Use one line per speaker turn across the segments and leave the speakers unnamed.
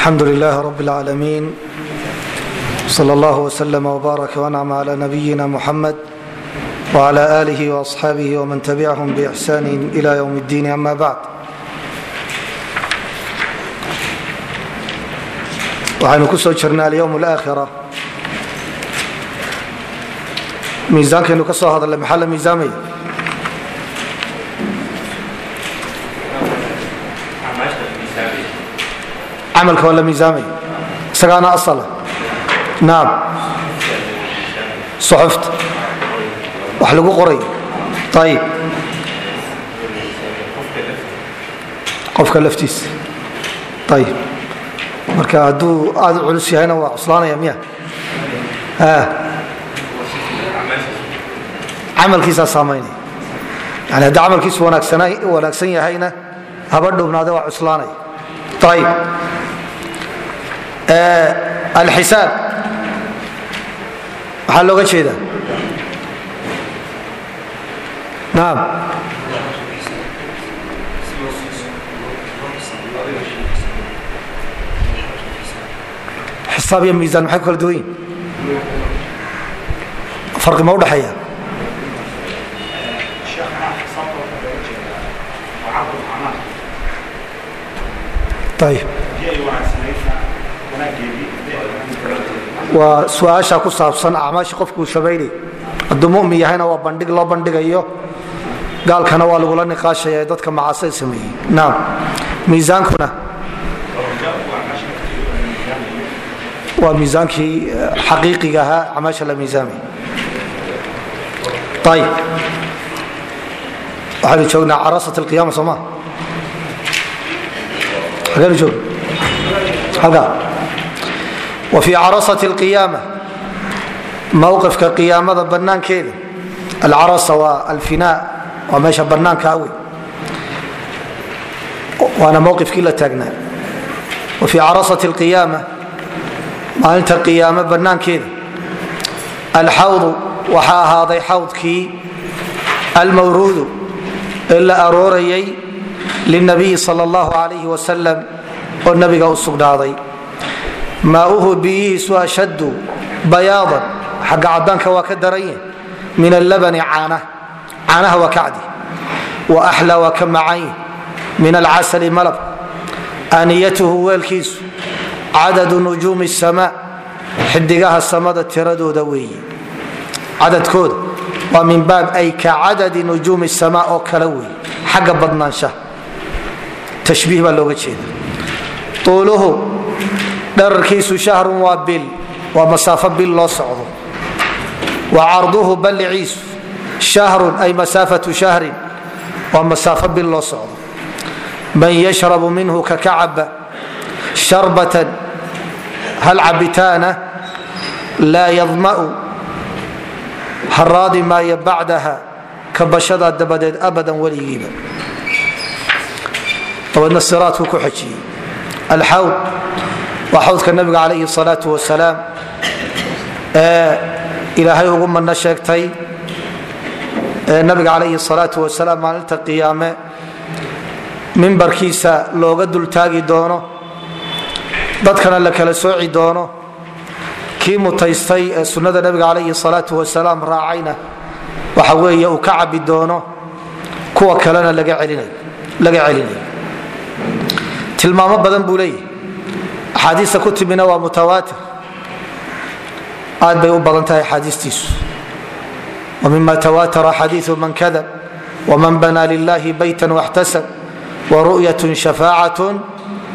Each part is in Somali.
alxamdu lilah rb اlcaalamiin slى اllah wslm wbarak wncm clى nabiyina muxamed wclى alih وaصxaabih wman tabichm bإxsan ilى ywm اddin ama bacd waxaynu ku soo jirnay alyowm اlآkhira miisaankaynu ka soo hadalay maxaa la miisaamaya camalka waa la miisaamaya isagaana asala naam suxufta wax lagu qorayo ayib qofka laftiisa ayib marka hadduu aad u culus yahayna waa cuslaanaya miya camalkiisaa saamaynaya yani haddii camalkiisu wanaagsan yahayna haba dhownaade waa cuslaanaya ayib alxisaab. Maxaa looga jeeda naam. Xisaab iyo miisaan maxay kala duwan yihiin farqi ma udhexeeya ayib waa su'aasha ku saabsan acmaasha qofkuu samaynay hadduu mumin yahayna waa bandhig loo bandhigayo. Gaalkana waa lagula niqaashaya dadka macaasida sameeyey. Naam. Miisaankuna. Waa miisaankii xaqiiqiga ahaa acmaasha la miisaamay. Ayib waxaynu joognaa carasat alqiyama soo ma? Hageenu joog halkaa wfii carasat qiyaama mowqifka qiyaamada banaankeeda alcarasa waa alfina waa meesha banaankaa wey waana mowqifkii la taagnaa. Wafii carasat اlqiyaama maalinta qiyaamo banaankeeda alxawdu waxaa ahaaday xawdkii almawruudu ee la aroorayay linabiyi sal اllahu alayh wasalam oo nabiga u sugnaaday maauhu biyihiisu ashaddu bayaadan xagga cadaanka waa ka daranye min allabani caana. Caanaha waa ka cadi wa axlaa waa ka macanye min alcasali malab. Aaniyatuhu weelkiisu. Cadadu nujuumi samaa xidigaha samada tiradooda weeye cadadkooda. Waa min baab ay ka cadadi nujuumi samaa oo kale weeye xagga badnaanshaha. Tashbiih baa looga jeeda uuluhu dherarkiisu shahrun waa bil waa masaafo bil loo socdo. Wa carduhu balliciisu shahrun ay masaafatu shahrin waa masaafo bil loo socdo. Man yashrabu minhu ka kacaba sharbatan hal cabitaana laa yadma'u haraadi maayo bacdaha kabashadaa dabadeed abadan weligiiba. Dabeedna siraadku ku xejiyey alxawd waa xawdka nabiga calayhi salaau wasalaam ee ilaahay ugu madno sheegtay ee nabiga calayhi salaau wasalaam maalinta qiyaame mimbarkiisa looga dultaagi doono dadkana la kala sooci doono kii mutaystay ee sunnada nabiga calayhi salaau wasalaam raacayna waxa weeye uu ka cabi doono kuwa kalena laga axaadiista ku timina waa mutawaatir aad bay u badan tahay axaadiistiisu wmima tawatara xadiiu man kadab wman bana lilahi bayta waxtasab waru'yat shafaacat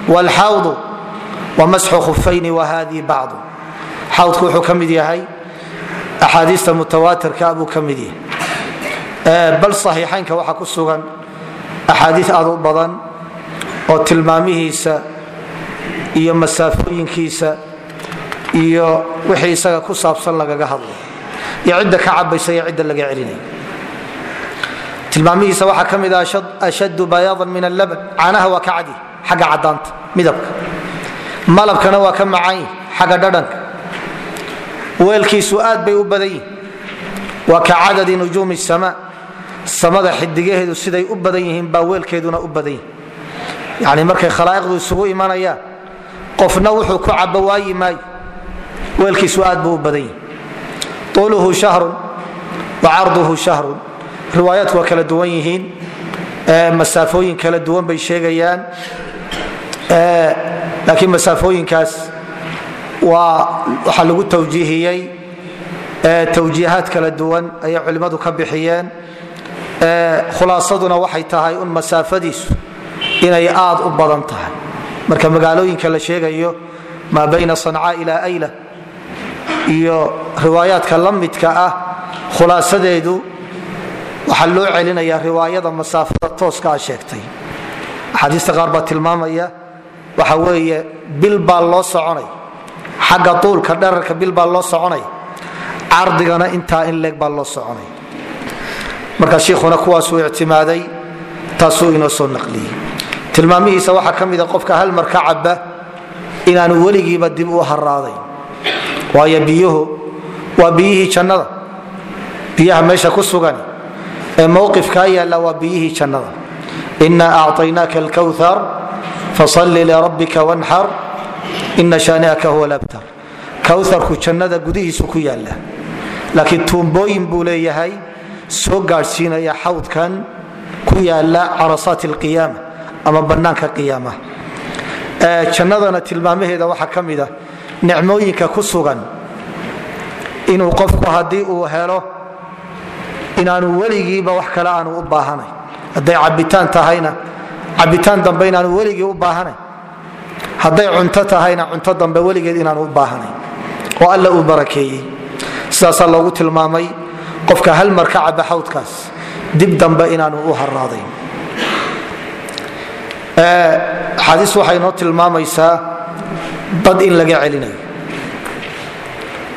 wlxawdu wamasxu khufayni wahadii bacdu xawdku wuxuu ka mid yahay axaadiista mutawaatirka buu ka mid yahay. Bal saxiixaynka waxaa ku sugan axaadii aad u badan oo tilmaamihiisa iyo masaafooyinkiisa iyo wixii isaga ku saabsan lagaga hadlay iyo cidda ka cabaysa iyo cidda laga celinay tilmaamihiisa waxaa ka mid ah ashaddu bayaadan min allaban caanaha waa ka cadi xagga cadaanta midabka. Malabkana waa ka macayn xagga dhadhanka. Weelkiisu aad bay u badan yihiin waa ka cadadi nujuumi samaa samada xidigaheedu siday u badan yihiin baa weelkeeduna u badan yihiin yani markay khalaa'iqdu isugu imanayaan qofna wuxuu ku cabo waayi maayo. Weelkiisu aad buu badan yahi shahrun wa carduhu shahrun. Riwaayaadku waa kala duwan yihiin. Masaafooyin kala duwan bay sheegayaan. Laakiin masaafooyinkaas waxaa lagu tawjiihiyey. Tawjiihaad kala duwan ayay culimmadu ka bixiyeen. Khulaasaduna waxay tahay un masaafadiisu inay aad u badan tahay marka magaalooyinka la sheegayo maa bayna sancaa ilaa ayla iyo riwaayaadka la ah khulaasadeedu waxaa loo celinaya riwaayada masaafada tooska a sheegtay. Axaadiista qaar tilmaamaya waxa weeye bil loo soconay. Xagga tuulka dherarka bil loo soconay. Cardigana intaa in leeg baa loo soconay. Marka shiikhuna kuwaasuu ictimaaday taasuu inoo soo naqliyey tilmaamihiisa waxaa ka mida qofka hal mar ka caba inaanu weligiiba dib u haraaday waayo biyuhu waa biyihii jannada. Biyaha meesha ku sugan ee mowqifkaa yaalla waa biyihii jannada. Ina acطaynaaka alkawthar fasalli lirabbika wanxar ina shaani'aka huwa labtar kawtharku jannada gudihiisu ku yaalla. Laakiin tuumbooyin buu leeyahay soo gaadhsiinaya xawdkan ku yaalla carasaat alqiyaama ama bannaanka qiyaamaha jannadana tilmaamaheeda waxaa ka mida nicmooyinka ku sugan inuu qofku haddii uu helo inaanu weligiiba wax kale aanu u baahanayn hadday cabitaan tahayna cabitaan dambe inaanu weligii u baahanayn hadday cunto tahayna cunto dambe weligeed inaanu u baahanayn oo alla uu barakeeyey. Sidaasaa loogu tilmaamay qofka hal mar ka caba xawdkaas. Dib dambe inaanu u haraadayn axaadiis waxay noo tilmaamaysaa dad in laga celinayo.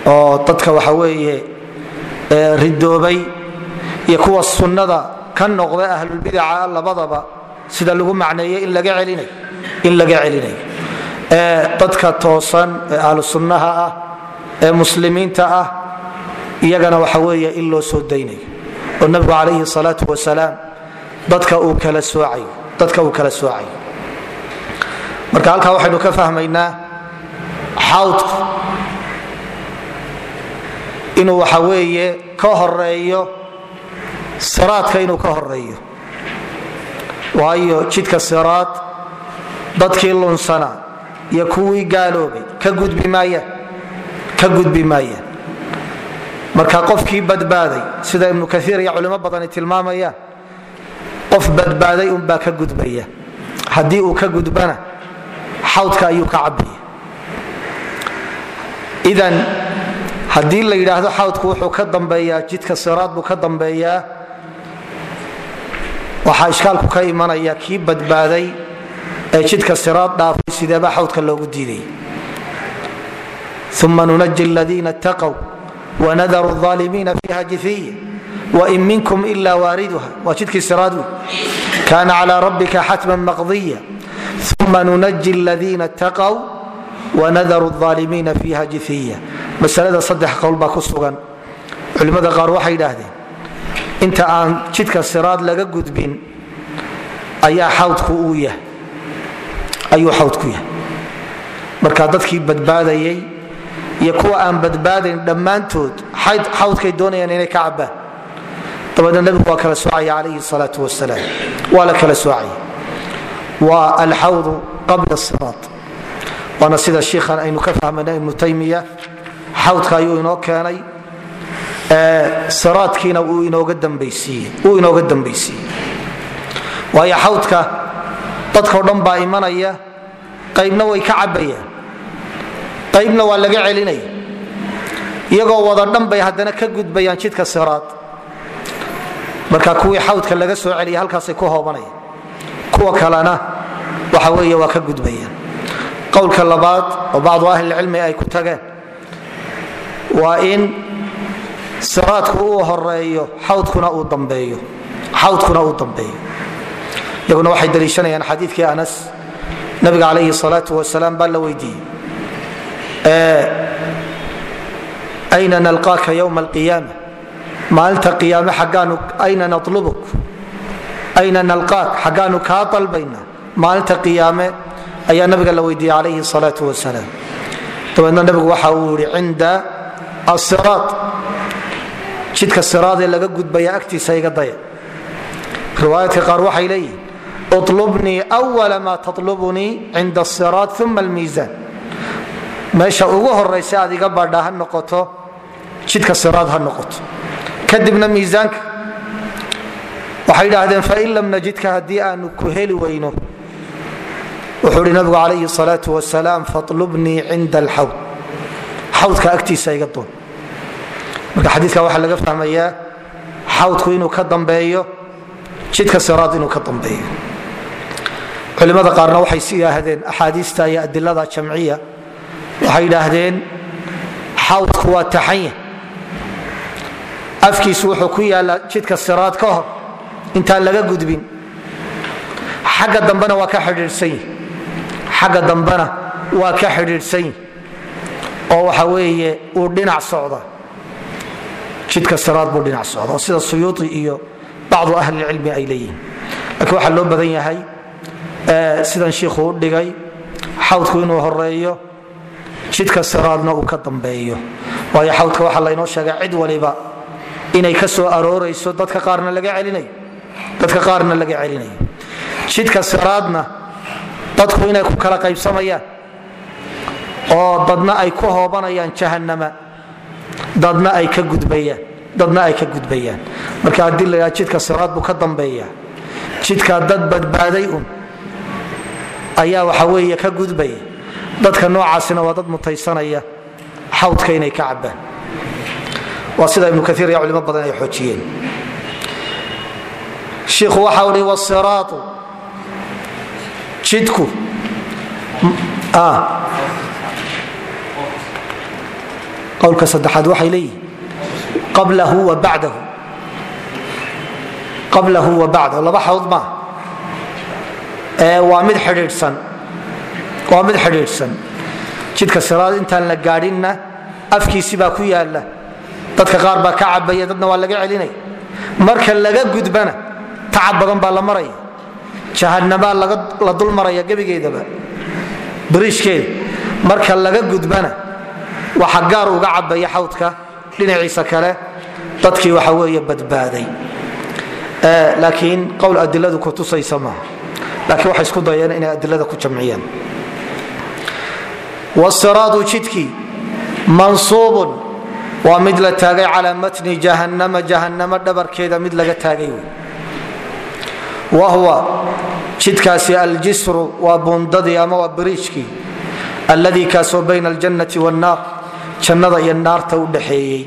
Oo dadka waxa weeye ridoobay iyo kuwa sunnada ka noqda ahlulbidaca labadaba sida lagu celinayo in laga celinayo. Dadka toosan ee ahlu sunnaha ah ee muslimiinta ah iyagana waxa weeye in loo soo daynayo. Oo nabigu calayhi salaatu wasalaam dadka uu kala soocayo dadka uu kala soocayo marka halkaa waxaynu ka fahmaynaa xawdku inuu waxa weeye ka horeeyo siraadka inuu ka horeeyo waayo jidka siraad dadkii lunsana iyo kuwii gaaloobay ka gudbi maayaan ka gudbi maayaan marka qofkii badbaaday sida ibnu kaiir iyo culimo badani tilmaamayaan qof badbaaday unbaa ka gudbaya. Haddii uu ka gudbana xawdka ayuu ka cabaya idan haddii la yidhaahdo xawdku wuxuu ka dambeeyaa jidka siraad buu ka dambeeyaa waxaa ishkaalku ka imanaya kii badbaaday ee jidka siraad dhaafay sideeba xawdka loogu diiday uma nunaji ladiina taqow wanadaru aalimiina fiiha jifiya wain minkum ila waariduha waa jidkii siraad wey kana cla rabbika xatman maqdiya. Uma nunaji ladiina taqow wanadaru aalimiina fiiha jifiya masalada saddex qowl baa ku sugan. Culimmada qaar waxay idhaahdeen inta aan jidka siraad laga gudbin ayaa xawdku uu yahay. Ayuu xawdku yahay. Marka dadkii badbaadayay iyo kuwa aan badbaadayn dhammaantood xawdkay doonayaan inay ka cabaan dabeedna nebigu waa kala soocaya calayhi salaau wasalaam waa la kala soocaya waa alxawdu qabla siraad waana sida shiikhan aynu ka fahmayna ibnu taymiya. Xawdka ayuu inoo keenay. Siraadkiina uu inooga dambaysiiyey waayo xawdka dadkao dhan baa imanaya. Qaybna way ka cabayaan qaybna waa laga celinaya. Iyagoo wada dhan bay haddana ka gudbayaan jidka siraad marka kuwii xawdka laga soo celiya halkaasay ku hoobanayaan kuwa kalena waxa weeye waa ka gudbayaan qowlka labaad oo bacdu ahlilcilmi ay ku tageen waa in siraadku uu horeeyo xawdkuna uu dambeeyo. Iyaguna waxay daliishanayaan xadiidkii anas nabiga calayhi salaatu wasalaam baa la weydiiyey. Ayna nalqaaka ywma alqiyaama maalinta xaggaanu ayna nalubuk ayna nalqaak xaggaanu kaa dalbaynaa maalinta qiyaame ayaa nabiga la weydiiyey calayhi salaau wasalaam. Dabeedna nabigu waxa uu yihi cinda asiraad jidka siraadee laga gudbaya agtiisa iga daya. Riwaayaadka qaar waxay leeyihiin ulubnii wala maa talubunii cinda asiraad uma almiisaan meesha ugu horaysa aad iga badha ha noqoto jidka siraad ha noqoto kadibna miisaanka waxay idhaahdeen fain lam najidka haddii aanu ku heli weyno wuxuu ihi nabigu calayhi salaau wasalaam falubnii cinda alxawd. Xawdka agtiisa iga doon. Marka xadiika waxaa laga fahmayaa xawdku inuu ka dambeeyo jidka siraad inuu ka dambeeyo. Culimada qaarna waxay si yidhaahdeen axaadiista iyo adilada jamciya waxay yidhaahdeen xawdku waa taxanya afkiisu wuxuu ku yaalla jidka siraad ka hor. Intaan laga gudbin. Xagga dambena waa ka xidhiidhsanyi xagga dambena waa ka xidhiidhsanyi oo waxa weeye uu dhinac socda. Jidka siraad buu dhinac socda. Oo sida suyuuti iyo bacdu ahlilcilmi ay leeyihiin. Laakiin waxaa loo badan yahay sidan shiikhu u dhigay xawdku inuu horeeyo jidka siraadna uu ka dambeeyo. Waayo xawdka waxaa laynoo sheegay cid waliba inay ka soo aroorayso dadka qaarna laga celinayo jidka siraadna dadku inay ku kala qaybsamayaan. Oo dadna ay ku hoobanayaan jahannama. Dadna ay ka gudbayaan. Marka haddii la jidka siraad buu ka dambeeya jidkaa dad badbaaday un ayaa waxa weeye ka gudbaya. Dadka noocaasina waa dad mutaysanaya. Xawdka inay ka cabaan waa sida ibnu kaiir iyo culimo badan ay xoojiyeen. Shiikhu waxa ui wsiraatu jidku qowlka saddexaad waxay leeyihiin qablahu wa bacdahu. Qablahu wa bacdahu. Laba xawd maa waa mid xidhiidhsan. Waa mid xidhiidhsan. Jidka siraad intaan la gaadhinna afkiisi baa ku yaalla dadka qaar baa ka cabaya dadna waa laga celinaya marka laga gudbana tacab badan baa la maraya. Jahanamaa la dul maraya gebigeedaba bariishkeeda. Marka laga gudbana waxa gaar uga cabaya xawdka dhinaciisa kale dadkii waxa weeye badbaaday. Laakiin qowl adiladu kutusaysa maaha laakiin waxay isku dayeen inay adilada ku jamciyaan. Wsiraadu jidkii mansuubun waa mid la taagay calaa matni jahannama jahannamo dhabarkeeda mid laga taagay. Wey wa huwa jidkaasi aljisru waa buundadii ama waa biriijkii alladii kaasoo bayna aljannati wannaar jannada iyo naarta u dhaxeeyey.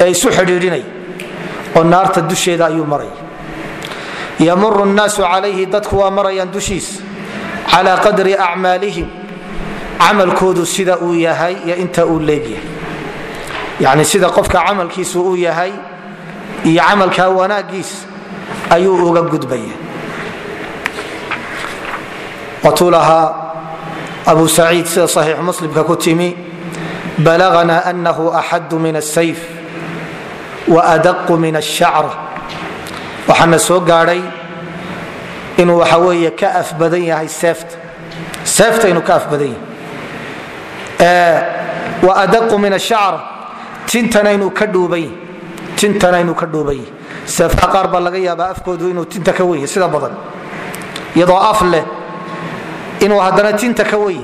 Ee isu xidhiidhinay oo naarta dusheeda ayuu maray. Yamuru nnaasu calayhi dadku waa marayaan dushiis. Calaa qadri acmaalihim camalkoodu sida uu yahay iyo inta uu leegyahay yani sida qofka camalkiisu uu yahay iyo camalka wanaagiis ayuu uga gudbaya. Watuu lahaa abu saciid sida saxiix muslimka ku timi balagna anahu axadu min asayf waadaqu min ashacra waxaana soo gaadhay inuu waxa weeye ka af badan yahay seefta seefta inuu ka af badan yahay. Waadaqu min ashacra tintana inuu ka yahy seefaha qaar baa laga yaabaa afkoodu inuu tinta ka wenya sida badan. Iyadoo af leh inuu haddana tinta ka wenya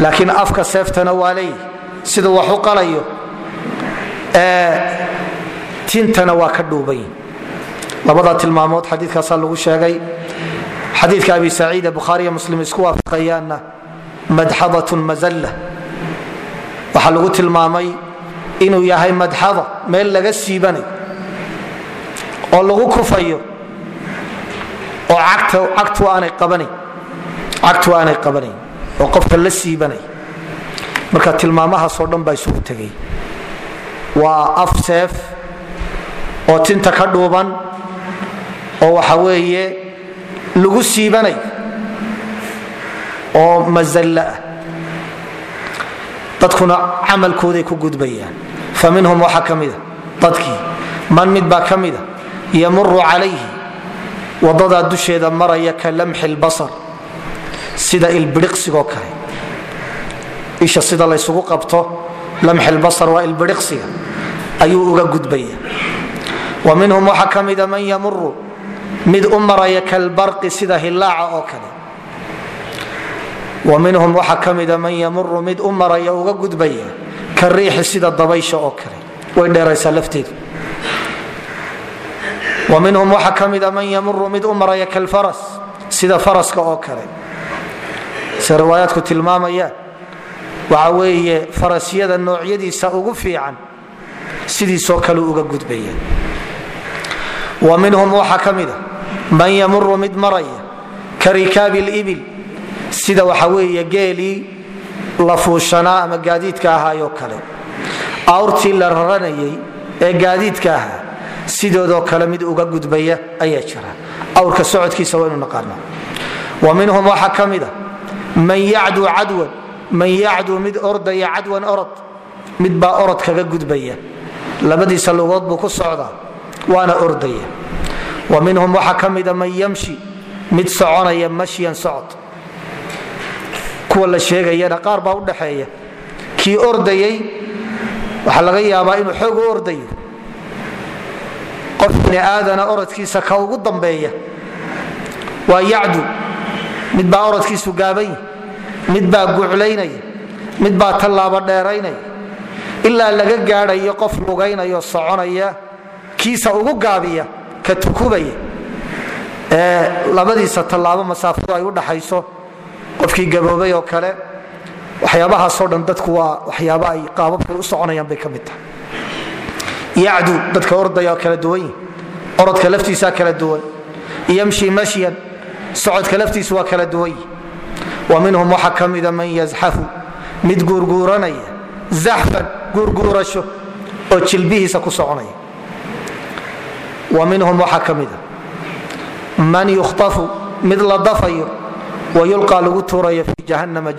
laakiin afka seeftana waa leeyahy siduu qalayo tintana waa ka dhuuban yahy labada tilmaamood xadiikaasaa lagu sheegay. Xadiika abi saciide bukhaariya muslim isku waafaqayaanna madxadatun mazalla waxaa lagu tilmaamay inuu yahay madxada meel laga siibanayo oo lagu kufayo oo cagtu aanay qabanayn oo qofka la siibanay marka tilmaamahaasoo dhan baa isugu tegay. Waa af seef oo tinta ka dhuuban oo waxa weeye lagu siibanay oo mazalla. ah dadkuna camalkooday ku gudbayaan. Fa minhum waxaa ka mida dadkii. Man mid baa ka mida yamuru calayhi. Wadadaa dusheeda maraya ka lamxi lbasar sida ilbiriqsigoo kale. Isha sida laysugu qabto lamxilbasar waa ilbiriqsiga. Ayuu uga gudbaya wa minhum waxaa ka mida man yamuru mid u maraya kalbarqi sida hilaaca oo kale wa minhum waxaa ka mida man yamuru mid u maraya uga gudbaya ka riixi sida dabaysha oo kale way dheeraysaa lafteedu wa minhum waxaa ka mida man yamuru mid u maraya kalfaras sida faraska oo kale se riwaayaadku tilmaamayaan waxa weeye farasyada noocyadiisa ugu fiican sidiisoo kale uga gudbaya wa minhum sida waxa weeye geelii la fuushanaa ama gaadiidka ahaayoo kale. Awrtii la raranayay ee gaadiidka ahaa sidoodoo kale mid uga gudbaya ayaa jira. Awrka socodkiisa waynu naqaana wa minhum waxaa ka mida man yacduu cadwan man yacduu mid ordaya cadwan orod mid baa orod kaga gudbaya. Labadiisa lugood buu ku socdaa waana ordaya. Wa minhum waxaa ka mida man yamshi mid soconaya mashyan socod kuwa la sheegayana qaar baa udhaxeeya kii ordayay waxaa laga yaabaa inuu xoog u ordayo. Qof bini aadana orodkiisa ka ugu dambeeya. Waa yacdu. Mid baa orodkiisu gaabany mid baa guclaynaya mid baa tallaabo dheeraynaya. Ilaa laga gaadhayo qof lugaynayo soconaya kiisa ugu gaabiya ka tukubaya. Labadiisa tallaabo masaafadu ay u dhaxayso qofkii gaboobay oo kale waxyaabahaasoo dhan dadku waa waxyaaba ay qaababkay u soconayaan bay ka mid tahay. Yacdu dadka ordaya kala duwan yihiin orodka laftiisaa kala duwan yamshi mashyan socodka laftiisu waa kala duwan yihiin wa minhum waxaa ka mida man yazxafu mid guurguuranaya zaxfan guurguurasho oo jilbihiisa ku soconaya. Wa minhum waxaa ka mida man yukhtafu mid la dafayo wayulqaa lagu tuurayo fi jahanama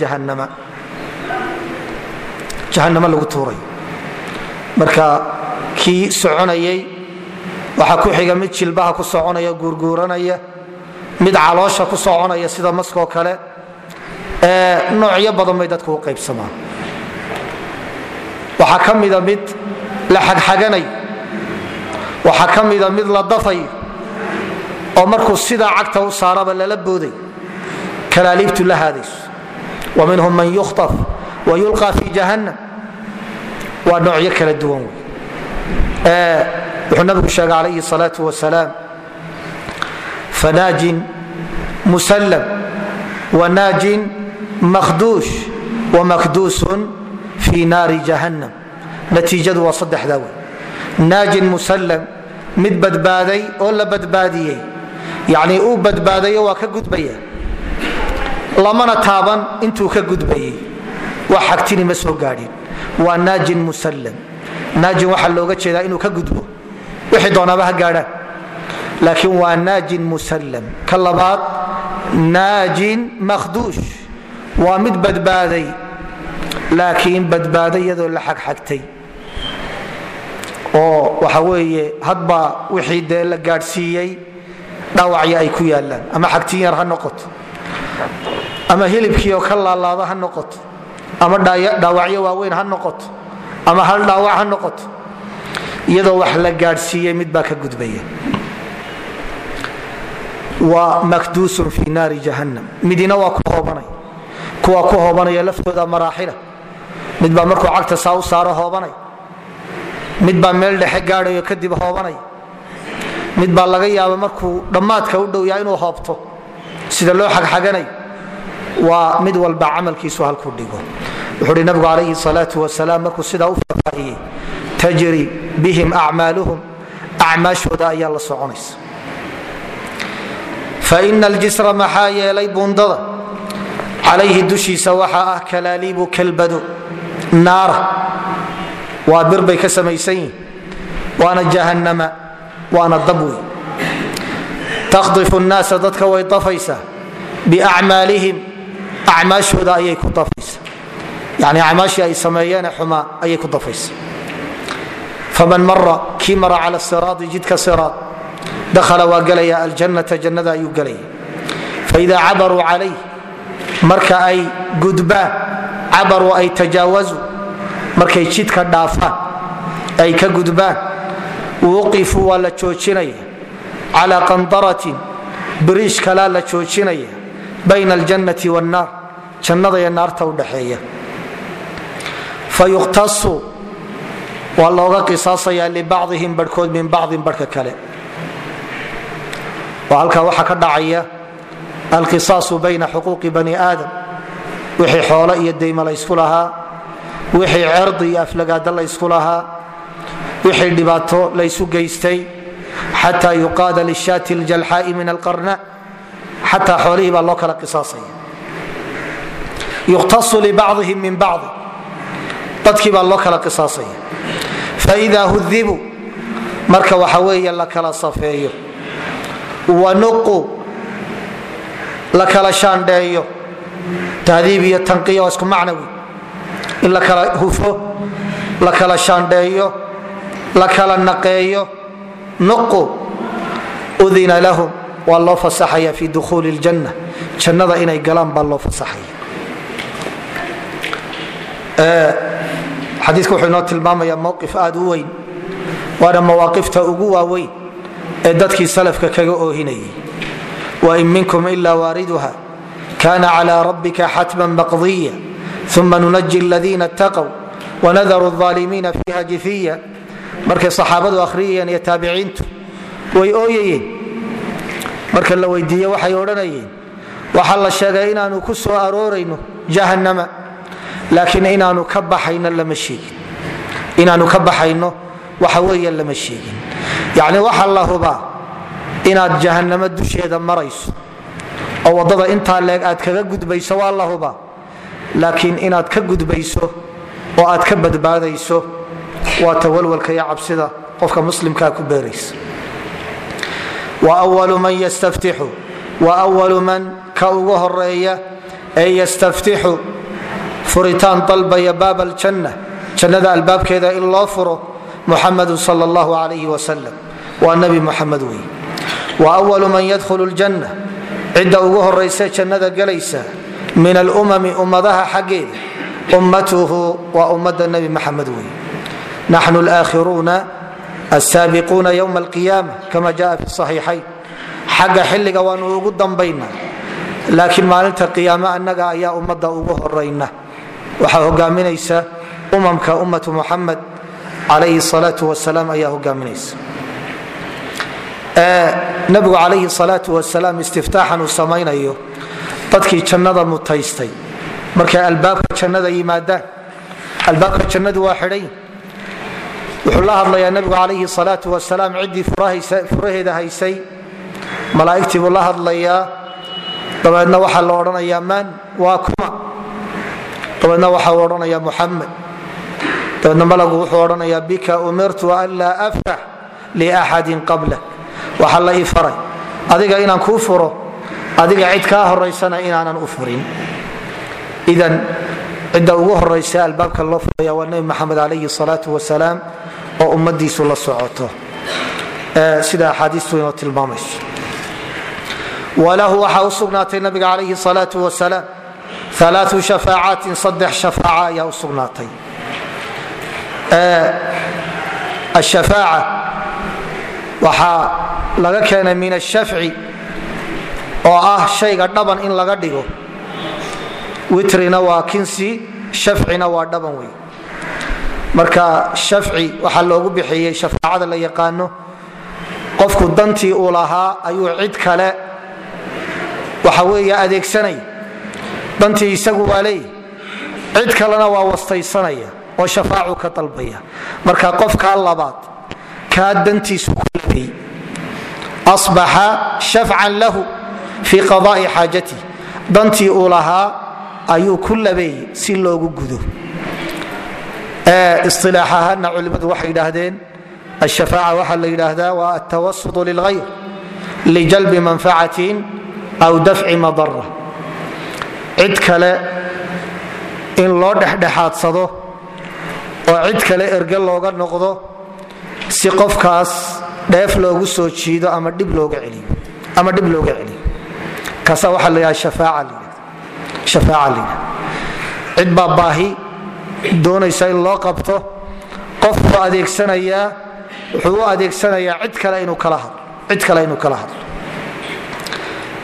jahanama lagu tuurayo. Marka kii soconayay waxaa ku xiga mid jilbaha ku soconaya guurguuranaya mid caloosha ku soconaya sida maskoo kale noocyo badan bay dadku u qaybsamaan. Waxaa ka mida mid la xagxaganay waxaa ka mida mid la dafayo oo markuu sidaa cagta u saaraba lala booday kalaaliibtu la haadayso. Wa minhum man yukhtaf wa yulqaa fi jahannam. Waa noocyo kala duwan wey wuxuu nabigu sheegay calayhi salaau wasalaam fanaajin musallam wanaajin makhduush wamakduusun fi naari jahannam. Natiijadu waa saddexdaa wey naajin musallam mid badbaaday oo la badbaadiyey yacnii uu badbaadayo waa ka gudbaya lamana taaban intuu ka gudbayey. Wax xagtini ma soo gaadhin. Waa naajin musallam. Naajin waxaa looga jeedaa inuu ka gudbo. Wixii doonaaba ha gaadhaan. Laakiin waa naajin musallam. Ka labaad naajin makhduush. Waa mid badbaaday. Laakiin badbaaday iyadoo la xagxagtay. Oo waxa weeye hadbaa wixii dee la gaadhsiiyey dhaawacya ay ku yaallaan. Ama xagtin yar ha noqoto ama hilibkii oo ka laalaada ha noqoto ama dhaawacyo waaweyn ha noqoto ama hal dhaawac ha noqoto iyadoo wax la gaadhsiiyey mid baa ka gudbaya. Waa makduusun fi naari jahannam. Midina waa ku hoobanay. Kuwa ku hoobanaya laftooda maraaxila. Mid baa markuu cagta saa u saaro hoobanay. Mid baa meel dhexe gaadhayo kadib hoobanay. Mid baa laga yaaba markuu dhammaadka u dhowyaa inuu hoobto. Sida loo xagxaganay waa mid walba camalkiisu halku dhigo. Wuxuu hi nabigu calayhi salaau wasalaam markuu sidaa u faahfaahiyey tajri bihim acmaaluhum acmaashooda ayaa la soconaysa. Faina aljisra maxaa yeelay bundada calayhi dushiisa waxaa ah kalaaliibu kalbado naara waa bir bay ka samaysan yihiin waana jahannama waana dab wey takhdifu nnaasa dadka way dafaysaa biacmaalihim acmaashooda ayay ku dafaysa. Yani acmaashii ay sameeyeene xumaa ayay ku dafaysa. Faman mara kii mara cala siraadi jidka siraad dakhala waa gelaya aljannata jannada ayuu gelaya faida cabaruu calayh marka ay gudbaan cabaruu ay tajaawazu markay jidka dhaafaan ay ka gudbaan wuqifuu waa la joojinaya. Calaa qandaratin biriish kalaa la joojinaya bayna aljannati wannaar jannada iyo naarta udhaxeeya fayuqtasu waa looga qisaasayaa libacdihim barhkood min bacdin barhka kale. Halkaa waxaa ka dhacaya alqisaasu bayna xuquuqi bani aadam. Wixii xoolo iyo deyma laysku lahaa wixii cerdi iyo aflagaada laysku lahaa wixii dhibaato laysu geystay xataa yuqaada lishaati ljalxaai min alqarna xataa xoolihii baa loo kala qisaasaya yuqtasu libacdihim min bacdi dadkii baa loo kala qisaasaya faida hudibuu marka waxa weeye la kala safeeyo wanuqu la kala shaandheeyo tahdiib iyo tanqiya waa isku macnawi in la kala hufo la kala shaandheeyo la kala naqeeyo nuqu udina lahum waa loo fasaxaya fi dukhuuli ljanna jannada inay galaan baa loo fasaxaya Eh, xadiiku wuxuu inoo tilmaamayaa mowqif aad u weyn waana mawaaqifta ugu waaweyn ee dadkii salafka kaga oohinayay. Wain minkum ila waariduha kana cla rabbika xatma maqdiya uma nunaji ladiina ttaqw wanadaru aalimiina fiiha jifiya markay saxaabadu ahriyayeen iyo taabiciintu way ooyayeen. Marka la weydiiye waxay odhanayeen waxaa la sheegay inaanu ku soo aroorayno jahanama laakiin inaanu ka baxayno lama sheegin. Inaanu ka baxayno waxa weeye lama sheegin. Yacni waxa la hubaa inaad jahannamo dusheeda marayso oo waddada intaa leeg aad kaga gudbayso waa la hubaa laakiin inaad ka gudbayso oo aad ka badbaadayso waa tawalwalka iyo cabsida qofka muslimkaa ku beeraysa. Wawalu man yastaftixu wawalu man ka ugu horreeya ee yastaftixu furitaan dalbaya baab aljanna jannada albaabkeeda in loo furo muxamadu sal allahu alayh wasalam waa nabi muxamed wey wawalu man yadkhulu ljanna cidda ugu horaysa jannada gelaysa min alumami ummadaha xaggeeda ummatuhu waa ummadda nebi maxamed wey naxnu laakhiruuna asaabiquuna ywma alqiyaama kama jaa fi saxiixayn xagga xilliga waanu ugu dambayna laakiin maalinta qiyaame annaga ayaa ummadda ugu horayna waxaa hogaaminaysa umamka ummatu muxamed calayhi salaau wasalaam ayaa hogaaminaysa. Nabigu calayhi salaau wasalaam istiftaaxan uu samaynayo dadkii jannada mutaystay. Markay albaabka jannada yimaadaan albaabka jannadu waa xidhay. Wuxuu la hadlayaa nabigu calayhi salaau wasalaam ciddii furaheeda haysay. Malaa'igtii buu la hadlayaa. Dabeedna waxaa la odhanayaa man waa kuma dabeedna waxa uu odhanayaa muxamed dabeedna malagu wuxuu odhanayaa bika umirtu an laa liaxadin qablak waxaa la ii faray. Adiga inaan kuu furo adiga cid kaa horaysana inaanan u furin. Idan cidda ugu horaysa albaabka loo furaya waa nebi maxamed calayhi salaau wasalaam oo ummadiisu la socoto. Sida axaadiistu inoo tilmaamayso. Walahu waxaa u sugnaatay nabiga calayhi salaau wasalaam alaau shafaacaatin saddex shafaaca ayaa u sugnaatay. Ashafaaca waxaa laga keenay min ashafci oo ah shayga dhaban in laga dhigo. Witrina waa kinsi shafcina waa dhaban wey. Marka shafci waxaa loogu bixiyey qofku dantii uu lahaa ayuu cid kale waxa weeye adeegsanaya dantii isagu waa leeyahy cid kalena waa wastaysanaya oo shafaacu ka dalbaya. Marka qofkaa labaad kaa dantiisu ku labay asbaxa shafcan lahu fii qadaai xaajati. Dantii uu lahaa ayuu ku labeeyey si loogu gudo. Isilaax ahaana culimmadu waxay yidhaahdeen ashafaaca waxaa la yidhaahdaa waa altawasutu lilghayr lijalbi manfacatin aw dafci madara cid kale in loo dhexdhexaadsado oo cid kale erge looga noqdo si qofkaas dheef loogu soo jiido ama dhib looga celiyo kaasa waxaa la yidhahda shafaaca la yidhahda shafaaca layidha cid baa baahi doonaysa in loo qabto qofku adeegsanayaa wuxuu u adeegsanayaa cid kale inuu kala hadlo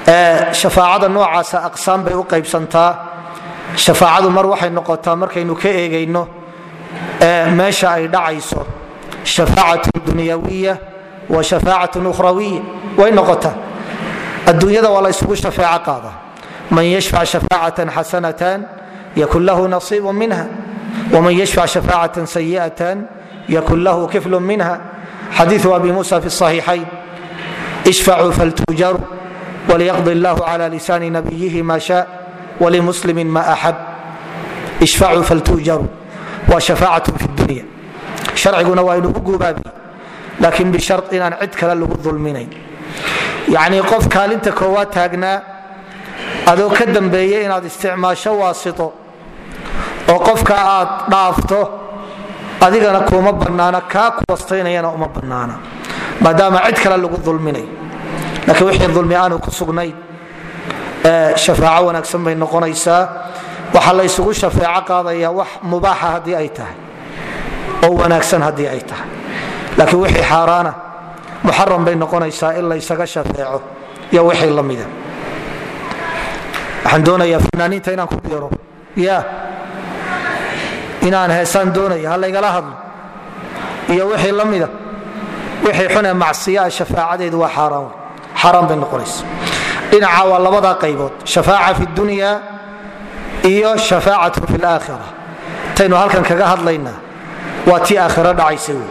shafaacada noocaasa aqsaam bay u qaybsantaa. Shafaacadu mar waxay noqotaa markaynu ka eegayno meesha ay dhacayso. Shafaacatun dunyawiya wa shafaacatun ukhrawiya way noqotaa. Adduunyada waa la ysugu shafeeco qaada. Man yashfac shafaacatan xasanatan yakun lahu nasiibu minha. Wman yashfac shafaacatan sayi'atan yakun lahu kiflu minha. Xadiiu abi musa fi صaxiixayn ishfacuu faltuujaru wlyqdi اllah clى lisaani nabiyih ma sha wlmuslimi ma axab ishfacuu faltujaru wa shafaacat fi dunya harciguna waa inugu guubaabiye laakiin bishar inaan cid kale lagu ulminayn yanii qof kaalinta koowaad taagnaa adoo ka dambeeya inaad isticmaasho waasito oo qofka aad dhaafto adigana kuma banaana kaa kuwastaynayana uma banaana maadaama cid kale lagu ulminayo laakiin wixii dulmi aanu ku sugnayn shafaaco wanaagsan bay noqonaysaa. Waxaa la ysugu shafeeco qaadaya wax mubaaxa haddii ay tahay oo wanaagsan haddii ay tahay. Laakiin wixii xaaraana muxaram bay noqonaysaa in laysaga shafeeco iyo wixii la mida. Waxaan doonayaa fanaaniinta inaan ku biiro. Ya inaan heesaan doonaya ha laygala hadlo. Iyo wixii la mida wixii xunee macsiyaa shafaacadeedu waa xaaraan xaaraan bay noqonaysa. Dhinaca waa labadaa qaybood shafaaca fi dunya iyo shafaacatu fi laakhira taynu halkan kaga hadlaynaa waa tii aakhiro dhacaysa wey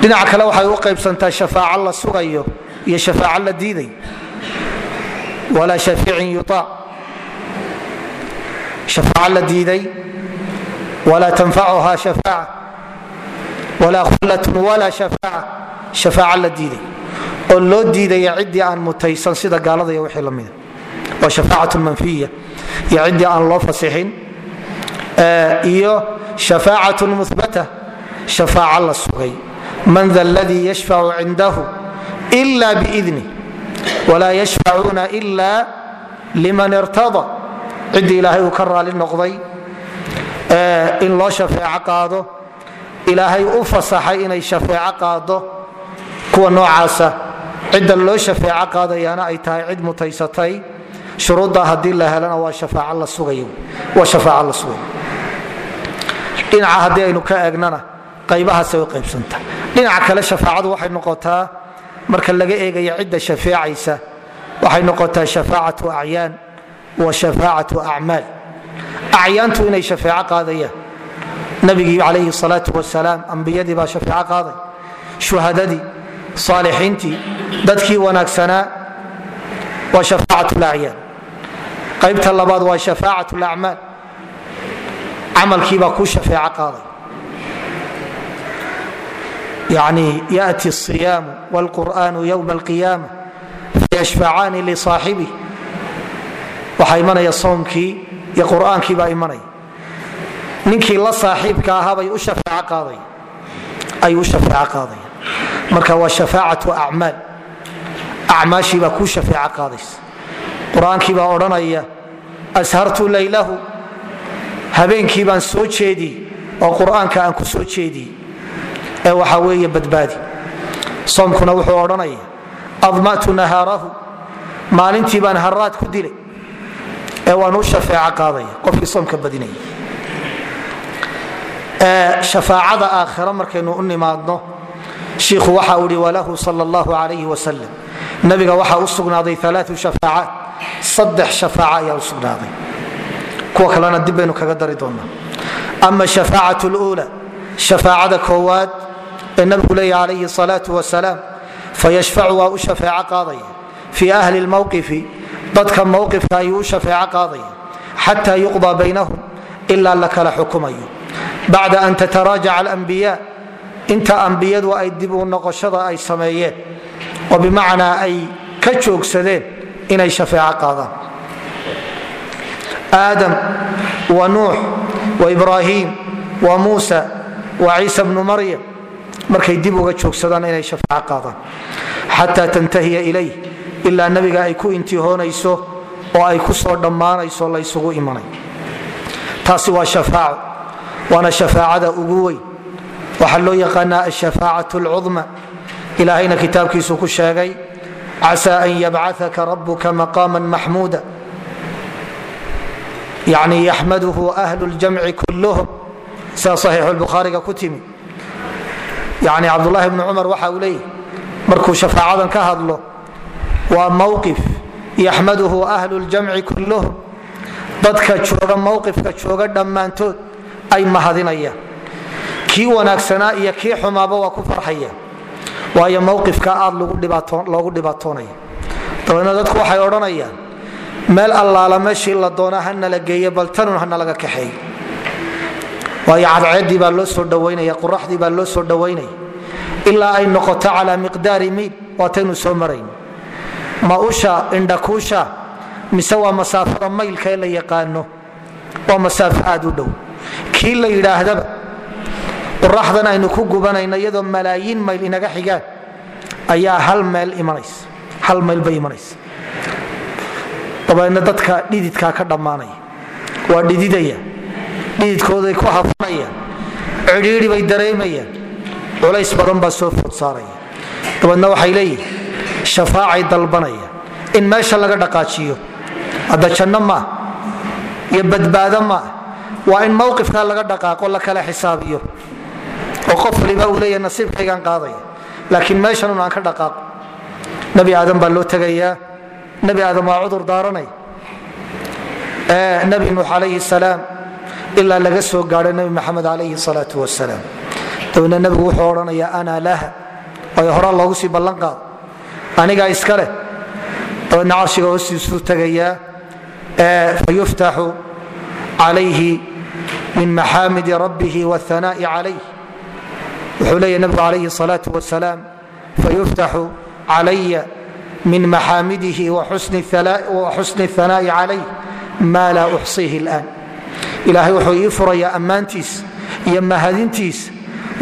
dhinaca kale waxay u qaybsantaa shafaaco la sugayo iyo shafaaco la diiday. Walaa shafiicin yuaac shafaaco la diiday walaa tanfacuha shafaaca. Walaa khullatun walaa shafaaca. Shafaaco la diiday oo loo diidaya ciddii aan mutaysan sida gaalada iyo wixii lamida waa shafaacatun manfiya iyo ciddii aan loo fasixin iyo shafaacatun muhbata shafaaco la sugay. Man da ladii yashfacu cindahu ila biidni walaa yashfacuuna ila liman irtada. Ciddii ilaahay uu ka raali noqday in loo shafeeco qaado. Ilaahay u fasaxay inay shafeeco qaado kuwa noocaasa cidda loo shafeeco qaadayaana ay tahay cid mutaysatay. Shuruudda haddii la helana waa shafaaco la sugayo. Dhinaca haddii aynu ka eegnana qaybahaasay u qaybsanta. Dhinaca kale shafaacadu waxay noqotaa marka laga eegaya cidda shafeecaysa waxay noqotaa shafaacatu acyaan wa shafaacatu acmaal. Acyaantu inay shafeeco qaadayaan nabigii calayhi salaatu wasalaam ambiyadii baa shafeeco qaaday. Shuhadadii saalixiintii dadkii wanaagsanaa waa shafaacat lacyaan qaybta labaad waa shafaacat lacmaal camalkiibaa ku shafeeco qaaday yani yati الصiyaamu wاlqur'anu ywma اlqiyaama fayashfacaani lisaaxibih waxaa imanaya soomkii iyo qur'aankii baa imanaya ninkii la saaxiibka ahaabay u ayuu u shafeeco qaadaya marka waa shafaacatu acmaal. Acmaashii baa kuu shafeeco qaadaysa. Qur'aankii baa odhanaya ashartu laylahu. Habeenkii baan soo jeediyey oo qur'aanka aan ku soo jeediyey ee waxa weeye badbaadi. Soomkuna wuxuu odhanaya adma'tu nahaarahu. Maalintii baan haraad ku dilay. Ee waan u shafeeco qaadaya. Qofkii soomka badinaya. Shafaacada aakhira markaynu u nimaadno shiikhu waxa ui walahu sal llahu alayh wasalam nabiga waxaa u sugnaaday alaau shafaacaat saddex shafaaca ayaa u sugnaaday. Kuwa kalena dib baynu kaga dari doonaa. Ama shafaacat lula shafaacada koowaad ee nabigu leeya alayhi salaau wasalaam fayashfacu waa u shafeec qaadaya. Fii ahli lmowqifi dadka mowqifka ayuu u shafeec qaadaya. Xata yuqdaa baynahum ilaa la xukumayo. Bacda an tataraajac alnbiya inta ambiyadu ay dib u noqoshada ay sameeyeen oo bimacnaa ay ka joogsadeen inay shafeeco qaadaan. Aadam wa nuux wa ibraahim wa muusa wa ciisa bnu maryam markay dib uga joogsadaan inay shafeeco qaadaan. Xataa tantahiya ilayh ilaa nabiga ay ku intihoonayso oo ay ku soo dhammaanayso laysugu imanay. Taasi waa shafaaco waana shafaacada ugu weyn waxaa loo yaqaanaa ashafaacat alcudma. Ilaahayna kitaabkiisu ku sheegay casa an yabcaaka rabuka maqaama maxmuuda. Yani yaxmaduhu ahlu ljamci kulluhum. Sida saxiixulbukhaariga ku timi. Yani cabdulahi bni cumar waxa uu leeyahy markuu shafaacadan ka hadlo waa mowqif yaxmaduhu ahlu ljamci kulluhum. Dadka jooga mowqifka jooga dhammaantood ay mahadinayaan kii wanaagsanaa iyo kii xumaaba waa ku farxaya. Waayo mowqifka aad loogu dhibaatoonaya dabeedna dadku waxay odhanayaan meel allaala meeshii la doona hanala geeye bal tanun hanalaga kaxeey waayo cadceedii baa loo soo dhawaynaya quraxdii baa loo soo dhawaynaya ilaa ay noqoto calaa miqdaari miil waataynu soo marayn. Ma usha indhakuusha mise waa masaafada maylka ee la yaqaano? Waa masaafo aad u dhow. Kii la yidhaahdaba quraxdan aynu ku gubanayno iyadoo malaayiin mayl inaga xigaan. Ayaa hal meel imanaysa. Hal mayl bay imanaysa. Dabeedna dadka dhididkaa ka dhammaanaya. Waa dhididaya. Dhididkooday ku hafanayaan. Cidhiidhi bay dareemayaan. Culays badan baa soo food saaraya dabeedna waxay leeyihiin shafaacay dalbanaya in meesha laga dhaqaajiyo. Hadda janno maah iyo badbaado maah waa in mowqifkaa laga dhaqaaqo la kala xisaabiyo oo qof waliba uu leeya nasiibkaygaan qaadaya laakiin meeshanun aan ka dhaqaaqo nebi aadam baa loo tegayaa. Nebi aadam waa cudur daaranay. Nebi nuux calayhi salaam ilaa laga soo gaadho nebi maxamed calayhi salaatu wasalaam dabeedna nebigu wuxuu odhanayaa ana laha. Waayo horaa loogu sii ballan qaado anigaa iska leh. Dabeedna carshiga hoostiisuu tegayaa fayuftaxu calayhi min maxaamidi rabbihi wاthanaai calayh wuxuu leeya nabigu calayhi salaau wasalaam fayuftaxu calaya min maxaamidihi wa xusni hanaa'i calayh maa laa uxsiihi ilaan ilaahay wuxuu ii furayaa ammaantiis iyo mahadintiis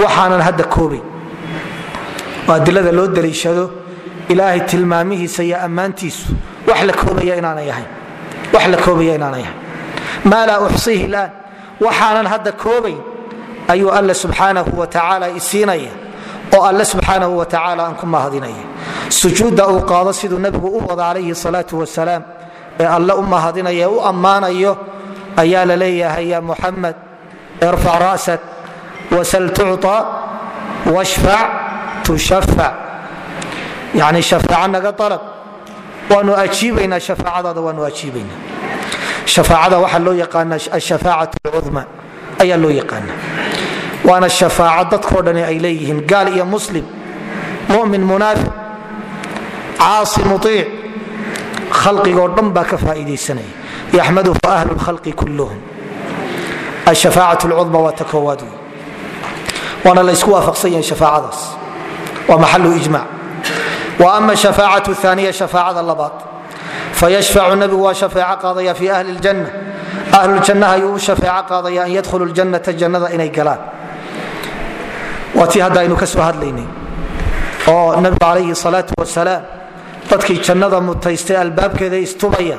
waxaanan hadda koobayn oo adilada loo daliishado ilaahay tilmaamihiisa iyo ammaantiisu wax la koobaya inaanay ahayn. Maa laa uxsiihi ilaan waxaanan hadda koobayn ayuu alle subxaanahu wa tacaala isiinaya oo alle subxaanahu wa tacaala aan ku mahadinaya. Sujuudda uu qaado siduu nebigu u wada calayhi salaatu wasalaam ee alle u mahadinaya u ammaanayo ayaa la leeyahay ya muxamed irfac ra'sak wasal tucطa washfac tushafac yani shafaaca naga alab waanu ajiibaynaa shafaacadaada waanu ajiibaynaa. Shafaacada waxaa loo yaqaana ashafaacat alcudma ayaa loo yaqaana waana shafaaco dadkoo dhani ay leeyihiin. Gaal iyo muslim mumin munaafiq caasi muiic khalqigoo dhan baa ka faa'iidaysanaya. Yaxmaduhu ahlu lkhalqi kulluhum. Ashafaacat lcudma waa ta koowaad wey waana laysku waafaqsan yahay shafaacadaas. Waa maxalu ijmac wa ama shafaacatu aaniya shafaacada labaad. Fayashfacu nabigu waa shafeeco qaadaya fi ahli ljanna ahluljannaha ayuu u shafeeco qaadaya an yadkhulu ljannata jannada inay galaan waa tii hadda aynu ka soo hadlaynay. Oo nabigu calayhi salaatu wasalaam dadkii jannada mutaystay albaabkeeda istubaya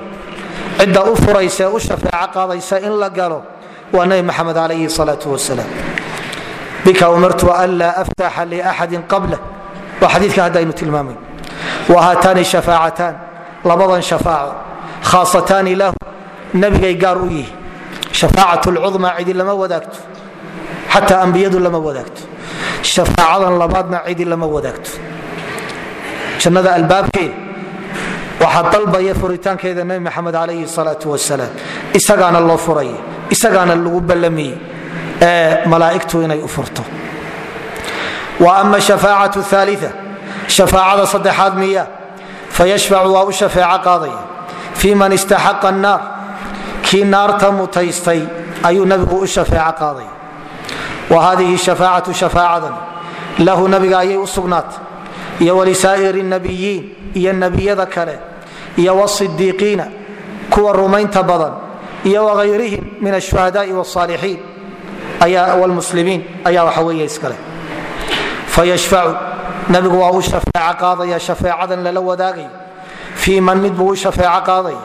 cidda u furaysa u shafeeco qaadaysa in la galo waa nabi maxamed calayhi salaatu wasalaam bika umirtu an laa aftaxa liaxadin qabla. Waa xadiidka hadda aynu tilmaamay. Wa haataani shafaacataan labadan shafaaco. Khaasataani lahu nabigay gaar u yihi shafaacat lcudma cidi lama wadaagto. Xataa ambiyadu lama wadaagto shafaacadan labaadna cidi lama wadaagto. Jannada albaabkeeda waxaa dalbaya furitaankeeda nebi maxamed calayhi salaau wasalaam isagaana loo furaya isagaana lagu ballamiyey ee malaa'igtu inay u furto. Wa ama shafaacatu aalia shafaacada saddexaad miya fayashfacu waa u shafeeco qaadaya. Fii man istaxaqa annaar kii naarta mutaystay ayuu nabigu u shafeeco qaadaya wa hadihi shafaacatu shafaacadan lahu nabiga ayay u sugnaatay iyo walisaa'iri nabiyiin iyo nebiyada kale iyo wasidiiqiina kuwa rumaynta badan iyo wahayrihim min ashuhadaai wsaalixiin wlmuslimiin ayaa waxa weeye iskale fayashfacu nabigu waa u shafeeco qaadaya shafeecadan lala wadaagay. Fii man mid buu u shafeeco qaadaya.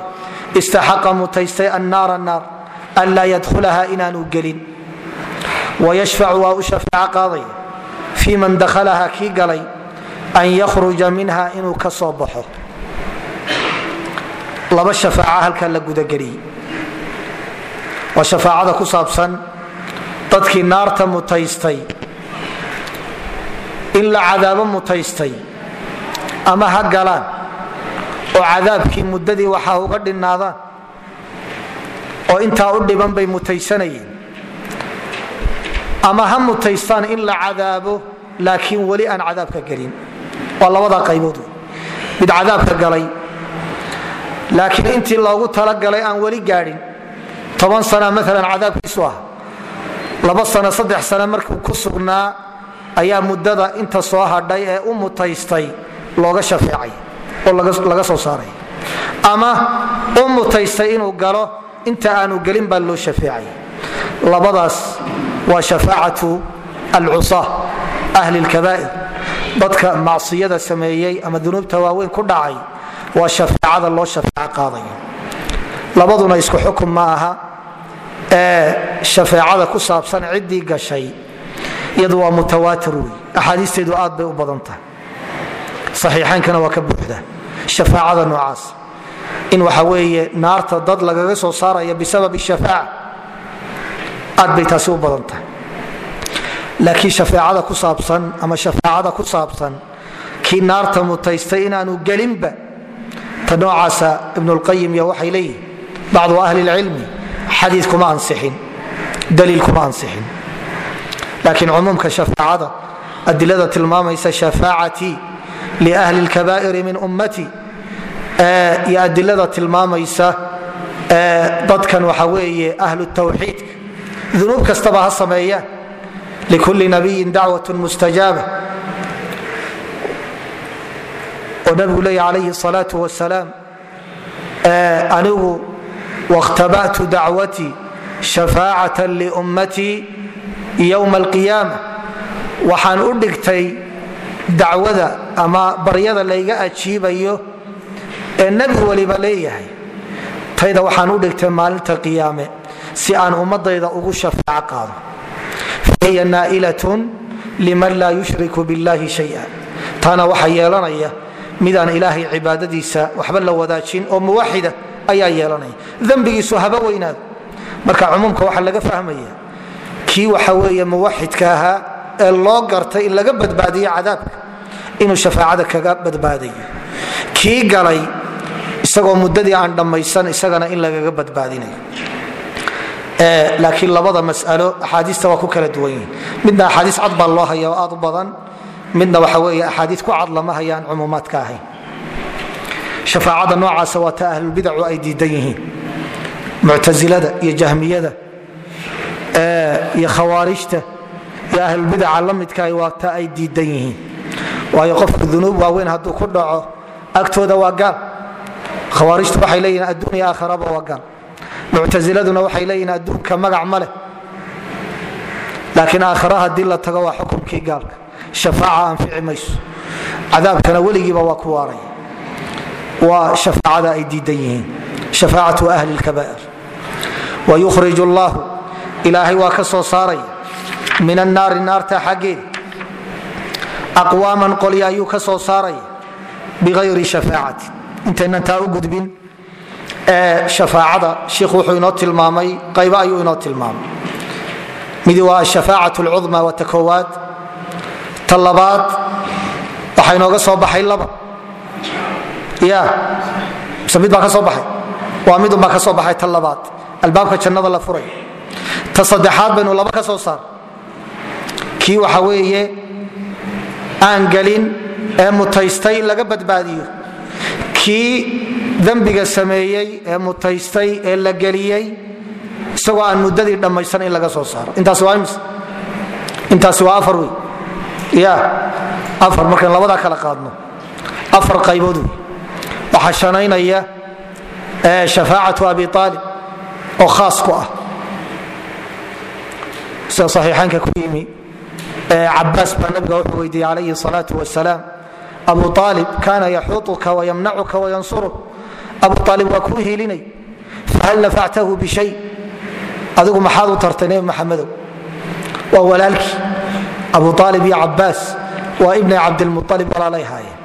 Istaxaqa mutaystay annaara naar an laa yadkhulaha inaanu gelin wayashfacu waa u shafeeco qaadaya fii man dakhalaha kii galay an yakhruja minha inuu ka soo baxo laba shafaaca halkaa la gudageliyey waa shafaacada ku saabsan dadkii naarta mutaystay in la cadaabo mutaystay ama ha galaan oo cadaabkii muddadii waxaa uga dhinnaadaan oo intaa u dhiban bay mutaysanayeen ama ha mutaystaan in la cadaabo laakiin weli aan cadaabka gelin. Waa labada qaybood. Mid cadaabka galay laakiin intii loogu talagalay aan weli gaadhin toban sana maalan cadaabkiisu ah. Laba sano saddex sano markuu ku sugnaa ayaa muddada inta soo hadhay ee u mutaystay looga shafeecay oo laga soo saaray. Ama u mutaystay inuu galo inta aanu gelin baa loo shafeecay. Labadaas waa shafaacatu alcusa ahli lkabaa'ir dadka macsiyada sameeyey ama dunuubta waaweyn ku dhacay waa shafeecada loo shafeeco qaadayo. Labaduna isku xukun ma aha. Ee shafeecada ku saabsan ciddii gashay iyadu waa mutawaatir wey axaadiisteedu aad bay u badan tahay. Saxiixaynkana waa ka buuxda. Shafaacada noocaas. In waxa weeye naarta dad lagaga soo saaraya bisabab shafaaca aad bay taasi u badan tahay. Laakiin shafeecada ku saabsan ama shafaacada ku saabsan kii naarta mutaystay inaanu gelinba ta noocaasa ibnulqayim iyo waxay leeyihiin bacdu ahli lcilmi xadii kuma ansixin daliil kuma ansixin. Laakiin cumuumka shafaacada adilada tilmaamaysa shafaacatii liahli lkabaa'iri min ummati iyo adilada tilmaamaysa dadkan waxa weeye ahlu tawxiidka dunuub kastaba ha sameeyaan likulli nabiyin dacwat mustajaaba. Oo nabigu leeya calayhi salaau wasalaam anigu wakhtaba'tu dacwatii shafaacatan liummatii yowma alqiyaama. Waxaan u dhigtay dacwada ama baryada layga ajiibayo ee nebi waliba leeyahay. Tayda waxaan u dhigtay maalinta qiyaame si aan ummadayda ugu shafaaco qaado. Fahiya naa'ilatun liman laa yushriku billahi shaya. Taana waxaa yeelanaya midaan ilaahay cibaadadiisa waxba la wadaajin oo muwaxida ayaa yeelanaya. Dembigiisu haba weynaado. Marka cumuumka waxaa laga fahmaya kii waxa weeye muwaxidka ahaa ee loo gartay in laga badbaadiyo cadaabka inuu shafaacada kaga badbaadayo. Kii galay isagoo muddadii aan dhammaysan isagana in lagaga badbaadinayo laakiin labada masalo axaadiista waa ku kala duwan yihiin midna axaadiis cad baa loo haya aad u badan midna waxa weeye axaadiis ku cad lama hayaan cumuumaadka ahayn. Shafaacada noocaasa waa ta ahlulbidacu ay diidan yihiin. Muctasilada iyo jahmiyada iyo khawaarijta iyo ahlulbidaca la midkaah waa ta ay diidan yihiin. Waayo qofka dunuub waaweyn hadduu ku dhaco agtooda waa gaal. Khawaarijtu waxay leeyihiin adduunya aakharaba waa gaal muctasiladuna waxay leeyihiin adduunka magac ma leh. Laakiin aakhara haddii la tago waa xukumkii gaalka. Shafaaca anfici mayso. Cadaabkana weligiiba waa ku waaraya waa shafaacada ay diidan yihiin. Shafaacatu ahli lkabaa'ir wayukhrij allahu ilaahay waa ka soo saaraya min annaari naarta xaggeeda aqwaaman qolya ayuu ka soo saaraya biayri shafaacati. Intaynan taa u gudbin shafaacada shiikhu wuxuu inoo tilmaamay qaybo ayuu inoo tilmaamay. Midi waa ashafaacat alcudma waa koowaad ta labaad waxaa inooga soo baxay laba. Ya mise mid baa ka soo baxay? Waa midun baa ka soo baxay ta labaad. Albaabka jannada la furay. Ta saddexaad baynu laba ka soo saar. Kii waxa weeye aan gelin ee mutaystay in laga badbaadiyo. Kii dembiga sameeyey ee mutaystay ee la geliyey isagoo aan muddadii dhammaysan in laga soo saaro. Intaasi waa wey. Ya afar markaan labadaa kala qaadno. Afar qaybood wey. Waxaa shanaynaya shafaacatu abi aalib oo khaas ku ah. Sida saxiixaynka ku yimi cabaas baa nabiga wuxuu weydiiyey calayhi salaau wasalaam abu aalib kaana yaxuutuka wayamnacuka wayansuruk abu aalib waa kuu hiilinay fahal nafactahu bishay. Adigu maxaad u tartay nebi maxamedow? Waa walaalkii. Abu aalib iyo cabaas waa ibni cabdilmualib walaalay haayeen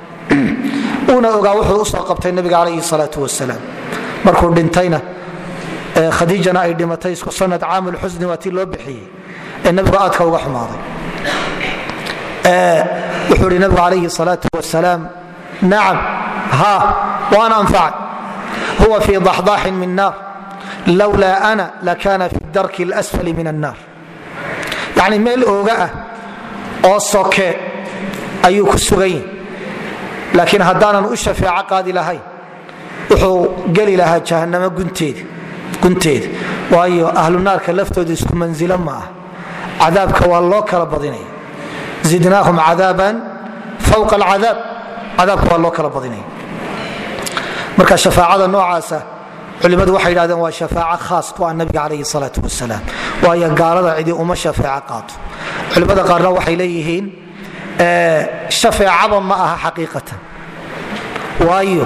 uuna ogaa wuxuu u soo qabtay nabiga calayhi salaau wasalaam markuu dhintayna khadiijana ay dhimatay isku sanad caamul xusni waa tii loo bixiyey. Ee nabigu aadka uga xumaaday. Wuxuu ihi nabigu calayhi salaau wasalaam nacam ha waan anfacay huwa fii daxdaaxin min naar lowlaa ana lakana fi darki lsfali min annaar. Yacni meel ooga ah oo soke ayuu ku sugan yihi laakiin haddaanan u shafeeco qaadi lahayn wuxuu geli lahaa jahanamo gunteeda waayo ahlu naarka laftooda isku manzilo ma ah. Cadaabka waa loo kala badinaya zidnaahum cadaaban fawqa alcadaab. Cadaabka waa loo kala badinaya marka shafaacada noocaasa culimmadu waxay yidhahdeen waa shafaaco khaas ku ah nabiga calayhi salaatu wasalaam waayo gaalada cidi uma shafeeco qaato. Culimmada qaarna waxay leeyihiin shafeecaba ma aha xaqiiqatan. Waayo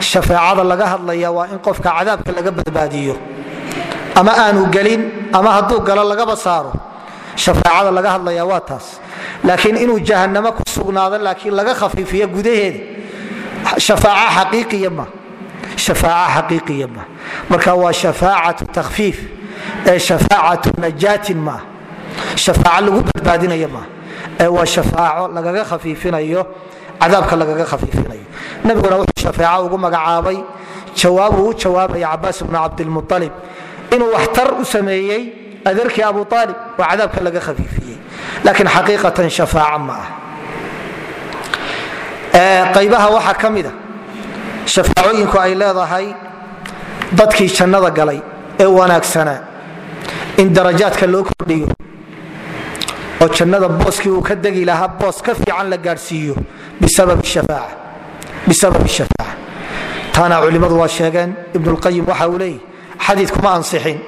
shafeecada laga hadlaya waa in qofka cadaabka laga badbaadiyo. Ama aanu gelin ama hadduu galo lagaba saaro shafeecada laga hadlaya waa taas. Laakiin inuu jahanamo ku sugnaado laakiin laga khafiifiyo gudaheeda shafaac xaqiiqiya ma shafaac xaqiiqiya ma. Marka waa shafaacatu takhfiif ee shafaacatu najaatin maaha shafaaco lagu badbaadinaya maaha ee waa shafaaco lagaga khafiifinayo cadaabka lagaga khafiifinayo. Nabiguna wuxuu shafeeco ugu magacaabay jawaabuu u jawaabaya cabaas bnu cabdilmualib inuu waxtar u sameeyey adeerkii abu aalib oo cadaabka laga khafiifiyey. Laakiin xaqiiqatan shafaaco ma ah. Qaybaha waxaa ka mida shafaacooyinku ay leedahay dadkii jannada galay ee wanaagsanaa in darajaadka loo kordhiyo oo jannada booskii uu ka degi lahaa boos ka fiican la gaadhsiiyo bisabab shafaaca taana culimmadu waa sheegeen ibnulqayim waxa uu leeyahy xadiid kuma ansixin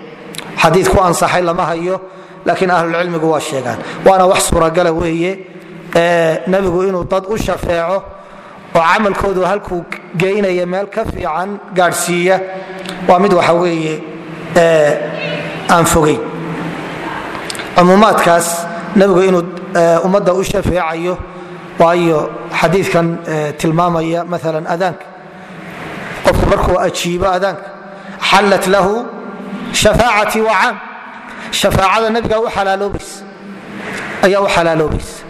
xadiid ku ansaxay lama hayo laakiin ahlulcilmigu waa sheegaan waana wax suuragala weeye nebigu inuu dad u shafeeco oo camalkoodu halkuu geynaya meel ka fiican gaadhsiiya waa mid waxa weeye aan fogeyn cumuumaadkaas nebigu inuu ummadda u shafeecayo waayo xadiikan tilmaamaya maala adaanka qofku markuu ajiibo adaanka xallat lahu shafaacatii wa caam. Shafaacada nebiga ayaa u xalaaloobaysa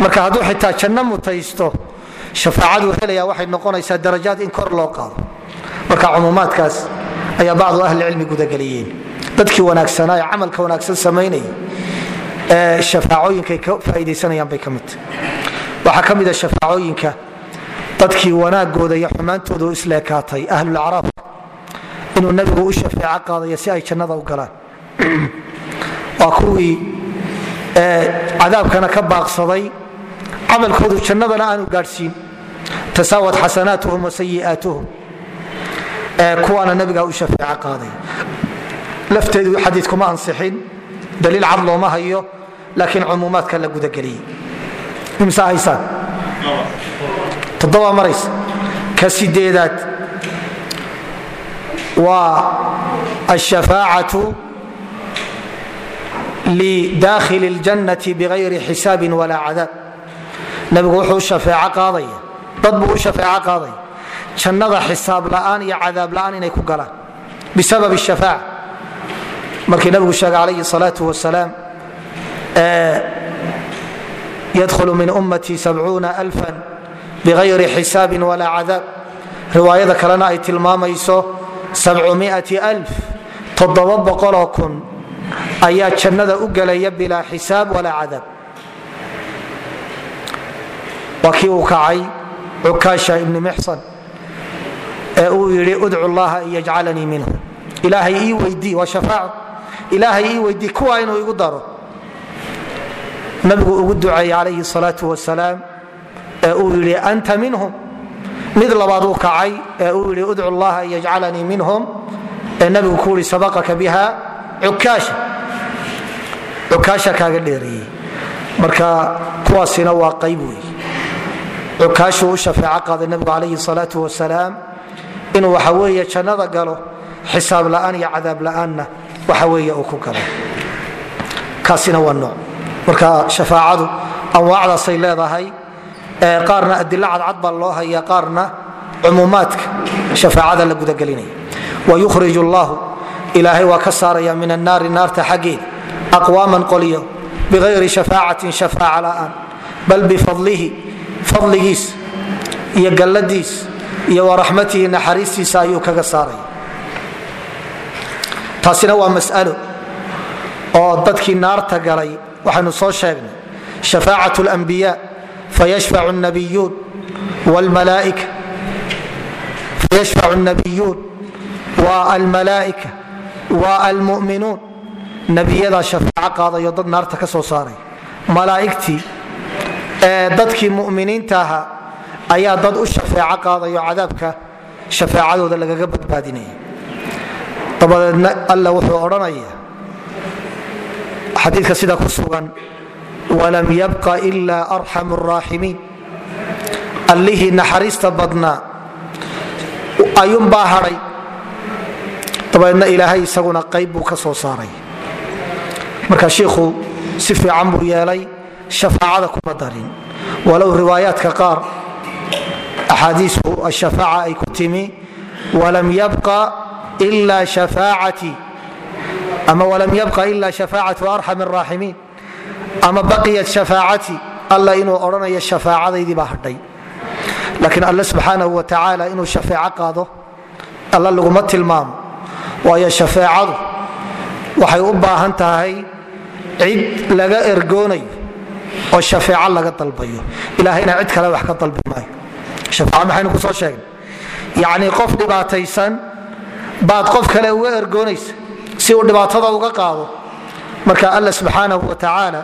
marka hadduu xitaa janno mutaysto shafaacaduu helaya waxay noqonaysaa darajaad in kor loo qaado. Marka cumuumaadkaas ayaa bacdu ahlicilmi gudageliyeen. Dadkii wanaagsanaa ee camalka wanaagsan samaynaya ee shafaacooyinkay ka faa'idaysanayaan bay ka midtahy waxaa ka mida shafaacooyinka dadkii wanaagooda iyo xumaantooda u isleekaatay ahlulacraaf inuu nebigu u shafeeco qaadayo si ay jannada u galaan. Waa kuwii cadaabkana ka baaqsaday camalkoodu jannadana aanu gaadhsiin tasaawad xasanaatuhum wa sayi'aatuhum kuwaana nebigaa u shafeeco qaaday lafteedu xadiid kuma ansixin daliil cad looma hayo laakiin cumuumaadka la gudageliyey imsa haysaan toddoba maraysa ka sideedaad waa ashafaacatu lidaakhili اljannati bigayri xisaabin walaa cadaab nabigu wuxuu shafeeco qaadaya dad buu u shafeeco qaadaya jannada xisaab la'aan iyo cadaab la'aan inay ku galaan. Bisabab shafaaca markii nabigu sheegay calayhi salaau wasalaam yadkhulu min ummatii sabcuuna alfan bigayri xisaabin walaa cadaab. Riwaayada kalena ay tilmaamayso ayaa jannada u gelaya bilaa xisaab walaa cadaab. Waa kii uu kacay cukaasha ibni mixsan ee uu yidhi udcu llaha an minhu. Ilaahay ii weydii waa shafaaco ilaahay ii weydii kuwa inuu igu daro. Nabigu ugu duceeyey calayhi salaau wasalaam ee uu yidhi anta minhum. Mid labaad uu kacay ee uu yidhi udcu llaha an minhum. Ee nabigu ku sabaqaka biha cukaasha. Cukaasha kaaga dheereeyey marka kuwaasina waa qayb wey cukaashuu u shafeeco qaaday nabigu calayhi salaau wasalaam inuu waxa weeye jannada galo xisaab la'aan iyo cadaab la'aanna waxa weeye uu ku galo kaasina waa nooc. Marka shafaacadu anwaacdaasay leedahay qaarna adilo cadcad baa loo haya qaarna cumuumaadka shafaacada la gudagelinaya wayukhrij llahu ilaahay waa ka saaraya min annaari naarta xaggeeda aqwaaman qolyo biayri shafaacatin shafaaca la'aan bal bifadlihi fadligiis iyo galladiis iyo waraxmatihi naxariistiisa ayuu kaga saaraya taasina waa mas'alo oo dadkii naarta galay waxaynu soo sheegnay. Shafaacat lmbiya fayashfacu nabiyuun wlmalaaika fayashfacu nabiyuun wa almalaa'ika wa almu'minuun nebiyadaa shafaaco qaadayo dad naarta ka soo saaray. Malaa'igtii dadkii mu'miniinta ahaa ayaa dad u shafeeco qaadayo cadaabka shafaacadooda lagaga badbaadinaya dabadeedna alla wuxuu odhanaya xadiidka sida ku sugan walam yabqa ila arxam raaximiin allihii naxariista badnaa ayuunbaa hadhay. Dabadeedna ilaahay isaguna qayb buu ka soo saaray. Marka shiikhu si fiican buu yeelay shafaacada kuma darin. Walow riwaayaadka qaar axaadiisu ashafaaca ay ku timi walam yabqa ila shafaacatii ama walam yabqa ila shafaacatu arxam araaximiin ama baqiyat shafaacatii alla inuu odhanayo shafaacadaydii baa hadhay. Laakiin alle subxaanahu wa tacaala inuu shafeeco qaado alla laguma tilmaamo. Waayo shafeecadu waxay u baahan tahay cid laga ergoonayo oo shafeeco laga dalbayo. Ilaahayna cid kale wax ka dalbi maayo. Shafaaco maxaynu ku soo sheegnay yacnii qof dhibaataysan baad qof kale uga ergoonaysa si uu dhibaatada uga qaado. Marka alla subxaanahu wa tacaala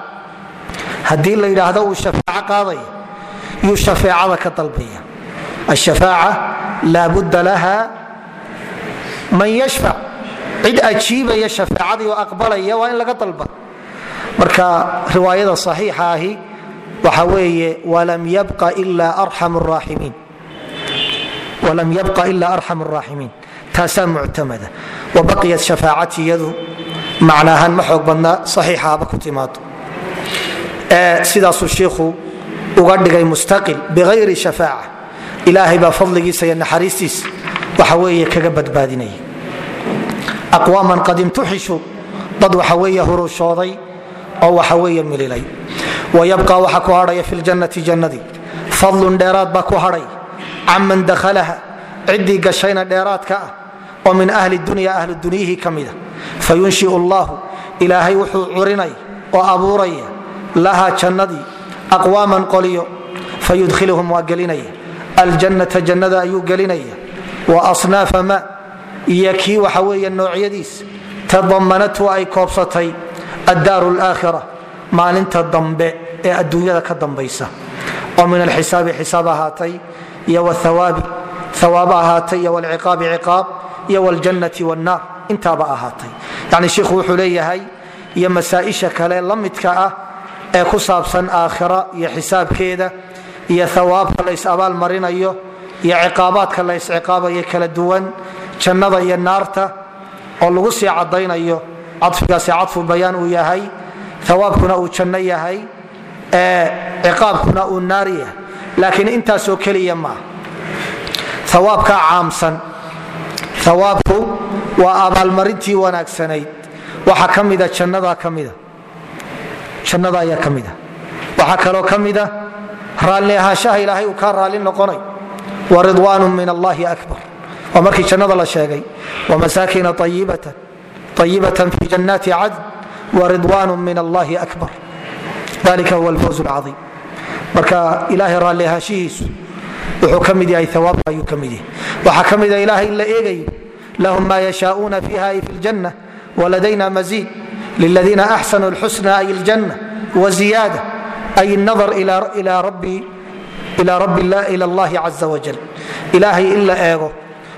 haddii la yidhaahdo uu shafaaco qaadaya yuu shafeecada ka dalbaya. Ashafaaca laabudda laha man yashfac cid ajiibaya shafeecadii oo aqbalaya waa in laga dalba marka riwaayada saxiixa ahi waxa weeye walam yabqa ila arxam raaximiin walam yabqa ila arxam raaximiin taasaa muctamada wabaqiyat shafaacati iyadu macnaahaan ma xoog badnaa saxiixaaba ku timaado sidaasuu shiikhu uga dhigay mustaqil biayri shafaaca. Ilaahay baa fadligiisa iyo naxariistiisa waxa weeye kaga badbaadinaya aqwaaman qad imtuxishu dad waxa weeye hurushooday oo waxa weeye mililay. Wayabqa waxa ku hadhaya fi ljannati jannadii fadlun dheeraad baa ku hadhay. Canman dakhalaha ciddii gashayna dheeraadka ah oo min ahli dunya ahlu dunyihii ka mida fayunshiu allahu ilaahay wuxuu curinaya oo abuuraya laha jannadii aqwaaman qoliyo. Fayudkhiluhum waa gelinaya. Aljannata jannada ayuu gelinaya. Wa asnaafa ma iyo kii waxa weeye noocyadiis tadamanathu ay koobsatay addaaru laakhira maalinta dambe ee adduunyada ka dambaysa. oo min alxisaabi xisaab ahaatay iyo wthawaabi hawaabo ahaatay iyo wlciqaabi ciqaab iyo wljannati wnaar intaaba ahaatay. yani shiikhu wuxuu leeyahay iyo masaaisha kale la midka ah ee ku saabsan aakhira iyo xisaabkeeda iyo hawaabka lays abaal marinayo iyo ciqaabaadka la ysciqaabayo kala duwan jannada iyo naarta oo lagu sii cadaynayo cadfigaasi cadfu bayaan uu yahay hawaabkuna uu janno yahay ciqaabkuna uu naar yahay laakiin intaasoo keliya maaha hawaabkaa caamsan hawaabku waa abaalmarintii wanaagsanayd waxa ka mida jannada ayaa ka mida waxaa kaloo ka mida raalli ilaahay uu kaa raalli noqonay wa ridwaanu min allahi akbar waa markii jannada la sheegay wamasaakina ayibatan fi jannaati cadn waridwaanu min allahi akbar dalika huwa alfawz lcaiim marka ilaahay raalli ahaanshihiisu wuxuu ka mid yahay awaabka ayuu ka mid yahay waxaa ka mida ilahay in la eegayo lahum ma yashaaؤuna fiha ay fi ljanna waladayna maziid liladiina axsanuu lxusna ay ljanna wziyaada ay nadar ila allahi caza wajal ilaahay in la eego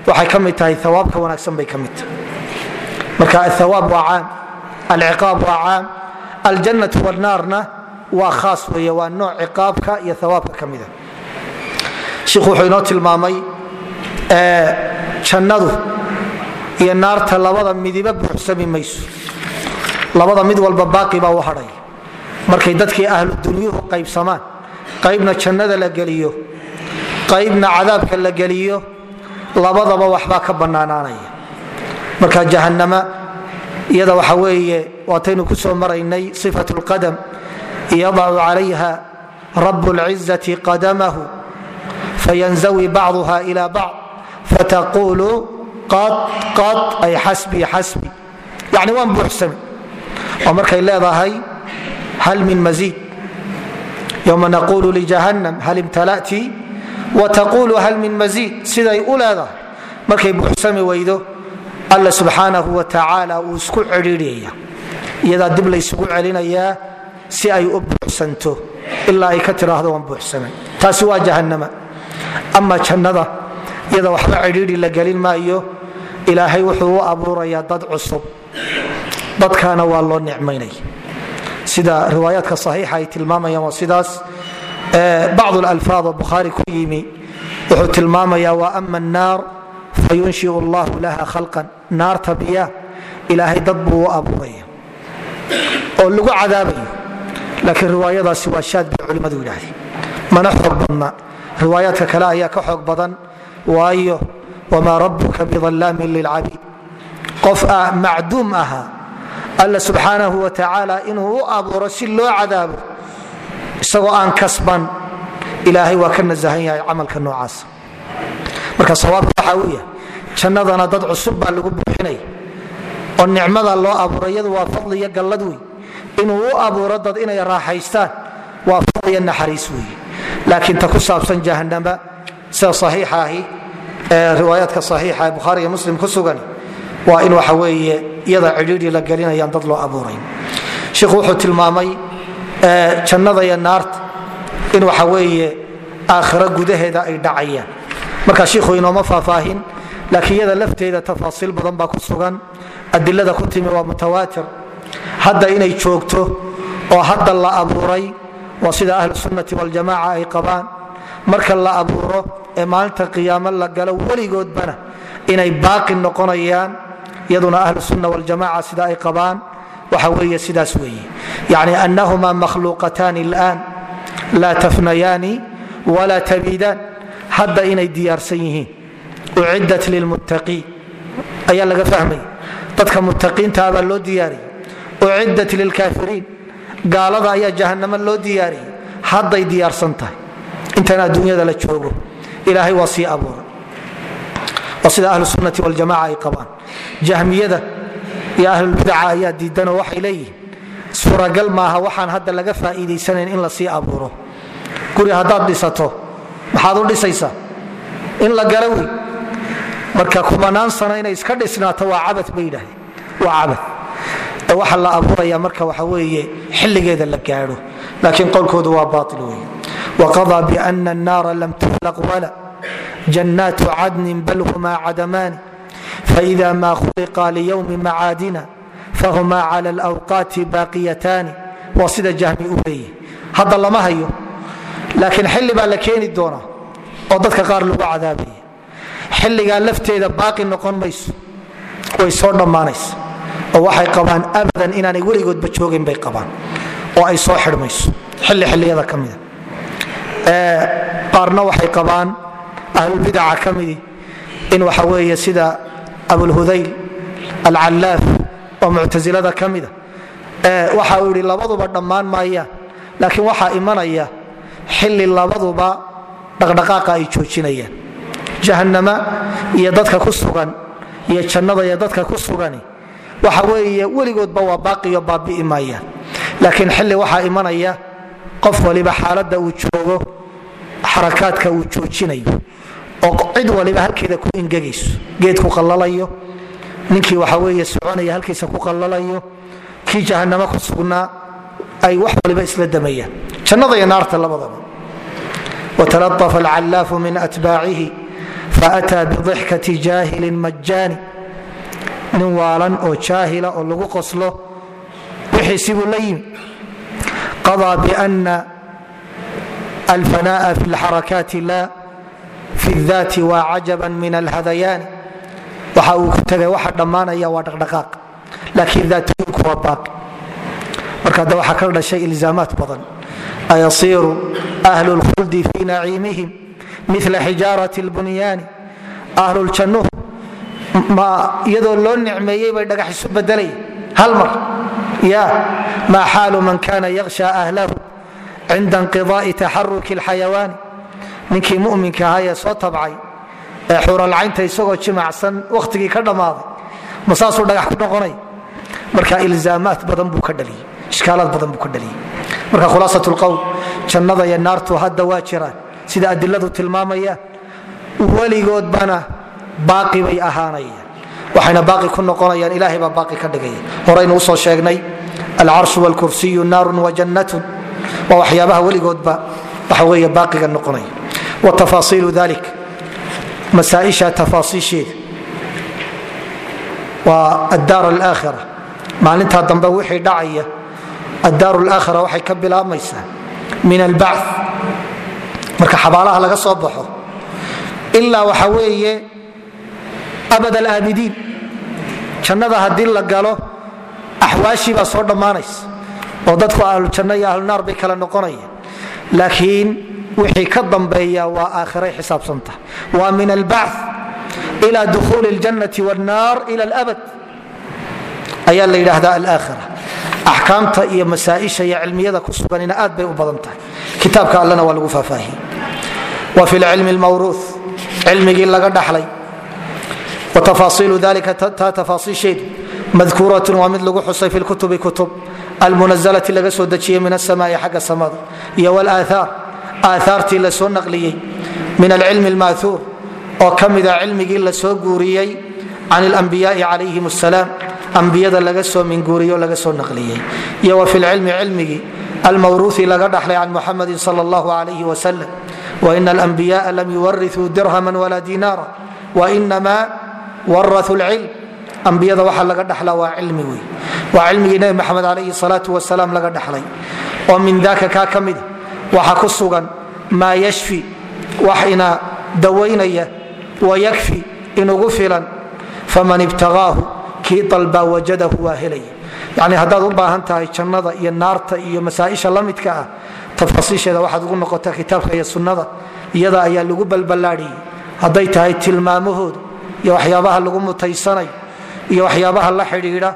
waxay ka mid tahay awaabka wanaagsan bay ka mid tahay marka ahawaab waa caam alciqaab waa caam aljannatu wnaarna waa khaas weeye waa nooc ciqaabka iyo awaabka ka mida shiikhu wuxuu inoo tilmaamay jannadu iyo naarta labada midiba buuxsami mayso. Labada mid walba baaqi baa u hadhay. Markay dadkii ahlu qaybsamaan qaybna jannada la geliyo qaybna cadaabka la geliyo labadaba waxbaa ka bannaanaanaya marka jahannama iyada waxa weeye waataynu ku soo maraynay sifat lqadam yadacu calayha rabu lcizati qadamahu fayanzawi bacduha ila bacd fataqulu qad ay xasbi xasbi. Yani waan buuxsami oo markay leedahay hal min maziid. Yowma naqulu ljahannam hal imtala'ti wataqulu hal min maziid. Siday u leedahay markay buuxsami weydo alla subxaanahu wa tacaala uu isku cidhiidhiyaya iyadaa dib laysugu celinayaa si ay u buuxsanto. Ilaa ay ka tiraahdo waan buuxsamay taasi waa jahannama. Ama jannada iyada waxba cidhiidhi la gelin maayo. Ilaahay wuxuu u abuurayaa dad cusub. Dadkaana waa loo nicmaynaya sida riwaayaadka saxiixa ay tilmaamayaan waa sidaas. Bacd lalfaad oo bukhaari ku yimi wuxuu tilmaamayaa wa ama annaar fayunshiu allahu laha khalqan naarta biya ilaahay dad buu u abuuraya oo lagu cadaabayo laakiin riwaayadaasi waa shaad bay culimmadu yidhaahdeen mana xoog badna riwaayaadka kale ayaa ka xoog badan waayo wamaa rabuka bidallaamin lilcabiid qof macduum ahaa alla subxaanahu wa tacaala inuu u abuuro si loo cadaabo isagoo aan kasban ilaahay waa ka nasahan yahay camalka noocaas marka sawaabka waxaa weya jannadana dad cusub baa lagu buuxinaya oo nicmada loo abuuro iyadu waa fadli iyo gallad wey inuu u abuuro dad inay raaxaystaan waa fadli iyo naxariis weeye laakiin ta ku saabsan jahanama sida saxiixa ahi ee riwaayaadka saxiixa ee bukhaari iyo muslim ku sugan waa in waxa weeye iyada cidhiidhi la gelinayaan dad loo abuuray. Shiikhu wuxuu tilmaamay jannada iyo naarta in waxa weeye aakhiro gudaheeda ay dhacayaan. Marka shiikhu inooma faahfaahin laakiin iyada lafteeda tafaasiil badan baa ku sugan adilada ku timi waa mutawaatir. Hadda inay joogto oo hadda la abuuray waa sida ahlu sunnati waljamaca ay qabaan. Marka la abuuro ee maalinta qiyaamo la galo weligoodbana inay baaqi noqonayaan iyaduna ahlu sunna waljamaca sida ay qabaan waxa weeye sidaas weeye. Yani anahuma makhluuqataani اlآan laa tafnayaani wala tabiidaan hadda inay diyaarsan yihiin uciddat lilmuttaqiin ayaa laga fahmaya dadka muttaqiintaa baa loo diyaariyey uciddat lilkaafiriin gaalada ayaa jahanamo loo diyaariyey hadday diyaarsan tahay intan adduunyada la joogo ilaahay waa sii abuuray waa sida ahlu sunnati waljamaca ay qabaan jahmiyada iyo ahlulbidaca ayaa diidanoo waxay leeyihiin suuragal maaha waxaan hadda laga faa'iidaysanayn in la sii abuuro guri haddaad dhisato maxaad u dhisaysaa in la gala wey marka kumanaan sano inay iska dhisnaato waa cabad bay yidhahdeen waa cabad. Waxa la abuuraya marka waxa weeye xilligeeda la gaadho laakiin qowlkoodu waa baatil wey waqadaa biana annaara lam tuhlaq wala jannaatu cadnin bal humaa cadamaani faida ma khuliqa liyowmi macaadina fahuma cala alawqaati baaqiyataani. Waa sida jahmi u leeyahy hadda lama hayo laakiin xilli baa la keeni doonaa oo dadka qaar lagu cadaabaya xilligaa lafteeda baaqi noqon mayso way soo dhammaanaysa oo waxay qabaan abadan inaanay weligoodba joogin bay qabaan. oo ay soo xidhmayso. xilli xilliyada ka mida qaarna waxay qabaan ahlulbidaca ka midi in waxa weeye sida abulhudayl alcallaaf oo muctasilada ka mida waxa uu yidhi labaduba dhammaan maayaan laakiin waxaa imanaya xilli labaduba dhaqdhaqaaqa ay joojinayaan jahannama iyo dadka ku sugan iyo jannada iyo dadka ku sugani. Waxa weeye weligoodba waa baaqiyo baabi'i maayaan laakiin xilli waxaa imanaya qof waliba xaaladda uu joogo xarakaadka uu joojinayo oo cid waliba halkeeda ku ingegayso geedku qallalayo ninkii waxa weeye soconaya halkiisa ku qallalayo kii jahannamo ku sugnaa ay wax waliba isla damayaan. Jannada iyo naarta labadaba. Watalaafa alcallaafu min atbaacihi faataa bidixkati jaahilin majjaani nin waalan oo jaahila oo lagu qoslo wixiisi buu la yimi. Qadaa biana alfanaa'a fi lxarakaati la fi اdaati waa cajaban min alhadayaani. Waxa uu ku tegay waxa dhammaanaya waa dhaqdhaqaaq laakiin daatooyinku waa baaqi marka hadda waxaa ka dhashay ilzaamaad badan. Ayasiiru ahlu lkhuldi fii naciimihim mila xijaarati lbunyaani ahluljannuhu iyadoo loo nicmeeyey bay dhagax isu bedelay hal mar ya maa xaalu man kana yakhsha ahlahu cinda inqidaai taxaruki alxayawaani ninkii muminka ahaa ee soo tabcay ee xuralcaynta isagoo jimacsan wakhtigii ka dhammaaday ma saasuu dhagax ku noqonay? Marka ilzaamaat badan buu ka dhaliyey ishkaalaad badan buu ka dhaliyey. Marka khulaasat lqowl jannada iyo naartu hadda waa jiraan sida adiladu tilmaamayaan weligoodbana baaqi bay ahaanayaan waxayna baaqi ku noqonayaan ilahay baa baaqi ka dhigaya horaynu u soo sheegnay alcarshu wlkursiyu naarun wajannatun waa waxyaabaha weligoodba waxa weeye baaqiga noqonaya watafaasiilu dalik masaaisha tafaasiisheeda waa addaar alaakhira maalintaa dambe wixii dhacaya addaar alaakhira waxay ka bilaabmaysaa. Min albac marka xabaalaha laga soo baxo ilaa waxa weeye abad alaabidiin jannada haddii la galo axwaashii baa soo dhammaanaysa oo dadku ahlujanno iyo ahlunaar bay kala noqonayaan laakiin wixii ka dambeeya waa aakhiray xisaabsanta. Waa min albac ila duhuuli اljannati wاnnaar ila alabad. Ayaa la yidhaahdaa alaakhira. Axkaamta iyo masaaisha iyo cilmiyada ku suganina aad bay u badan tahay kitaabka allena waa lagu faahfaahiyey wa fi lcilmi lmawruuh cilmigii laga dhaxlay. Watafaasiilu dalika taa tafaasiisheedu madkuuratun waa mid lagu xusay fi lkutubi kutub. Almunazalati laga soo dejiyey min asamaai xagga samada iyo wlaaaar aaaartii la soo naqliyey. Min alcilmi lmauur oo ka mida cilmigii la soo guuriyey. Can اlanbiyaai calayhim اsalaam ambiyada laga soo minguuriyo laga soo naqliyey. Iyo wa fi lcilmi cilmigii almawruui laga dhaxlay can muxamadi sal allahu alayh wasalam waina alanbiyaaa lam yuwariuu dirhama walaa dinaara wainama warau lcilm ambiyada waxa laga dhalaa waa cilmi wey waa cilmigii nabi maxamed alayhi salaau wasalaam laga dhaxlay oo min daka kaa ka mida waxa ku sugan maa yashfi wax ina dawaynaya wayakfi inugu filan faman ibtagaahu kii dalbaa wajadahu waa helaya yani haddaad u baahan tahay jannada iyo naarta iyo masaaisha la midka ah tafaasiisheeda waxaad ugu noqotaa kitaabka iyo sunnada iyada ayaa lagu balballaadhiyey hadday tahay tilmaamahooda iyo waxyaabaha lagu mutaysanayo iyo waxyaabaha la xidhiidha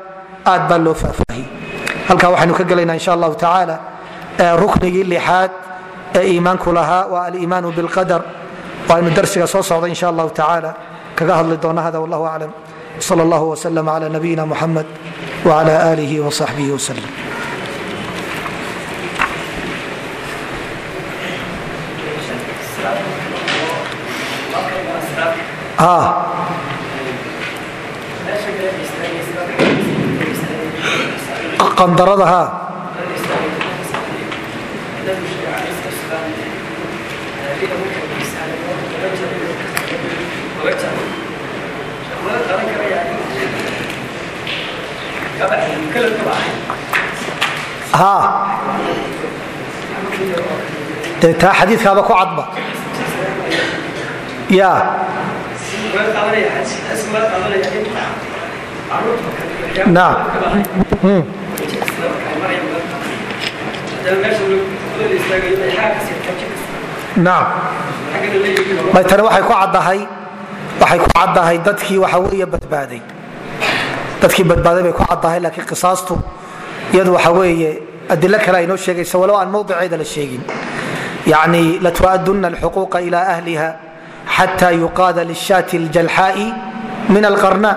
aad baa loo faahfaahiyey halkaa waxaynu ka gelaynaa insha allahu tacaala ruknigii lixaad ee iimaanku lahaa waa aliimaanu bilqadar waaynu darsiga soo socda insha allahu tacaala kaga hadli doona hada wallahu aclam sal allah wslm cla nabiyina muxamed wcla alihi wsaxbihi wslm qandarada de taa xadiikaaba ku cadba. Ya may tani waxay ku caddahay dadkii waxa weeye badbaaday dadkii badbaaday bay ku caddahay laakiin qisaastu iyadu waxa weeye adilo kale aynoo sheegaysa walow aan mawdiceeda la sheegin. Yani latu'aduna alxuquuqa ila ahliha xata yuqaada lishaati aljalxaa'i min alqarna.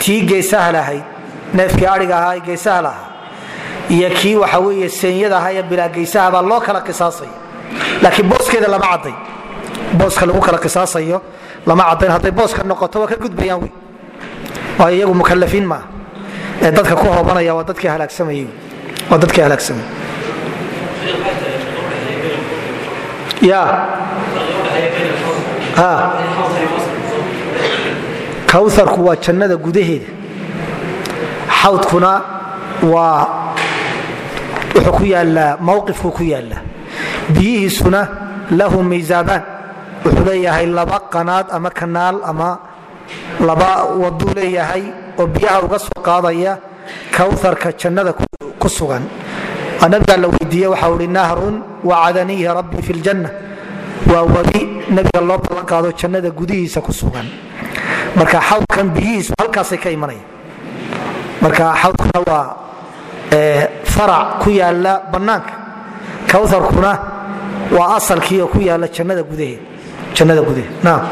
Tii geesaha lahayd neefkii adhiga ahaa ee geesaha lahaa. Iyo kii waxa weeye seenyada ahaa ee bilaa geysaha baa loo kala qisaasaya. Laakiin booskeeda lama cadday. Booska lagu kala qisaasayo lama caddayn. Hadday booska noqoto waa ka gudbayaan wey waayo iyagu mukalafiin maaha ee dadka ku hoobanaya waa dadkii halaagsamayey waa dadkii halaagsamay kawtharku waa jannada gudaheeda. Xawdkuna waa wuxuu ku yaalaa mawqifku ku yaalaa biyihiisuna lahu miisaabaan wuxuu leeyahay laba qanaad ama kanaal ama laba waduu leeyahay oo biyaha uga soo qaadaya kawharka jannada ku sugan. Nabigaa la weydiiye waxau hi nahrun wacadaniihi rabbii fi ljanna waa webi nabiga loo ballan qaado jannada gudihiisa ku sugan. Marka xawdkan biyihiisu halkaasay ka imanaya marka xawdkuna waa farac ku yaalla bannaanka. Kawharkuna waa asalkii oo ku yaalla jannada gudaheed jannada gudaheed naam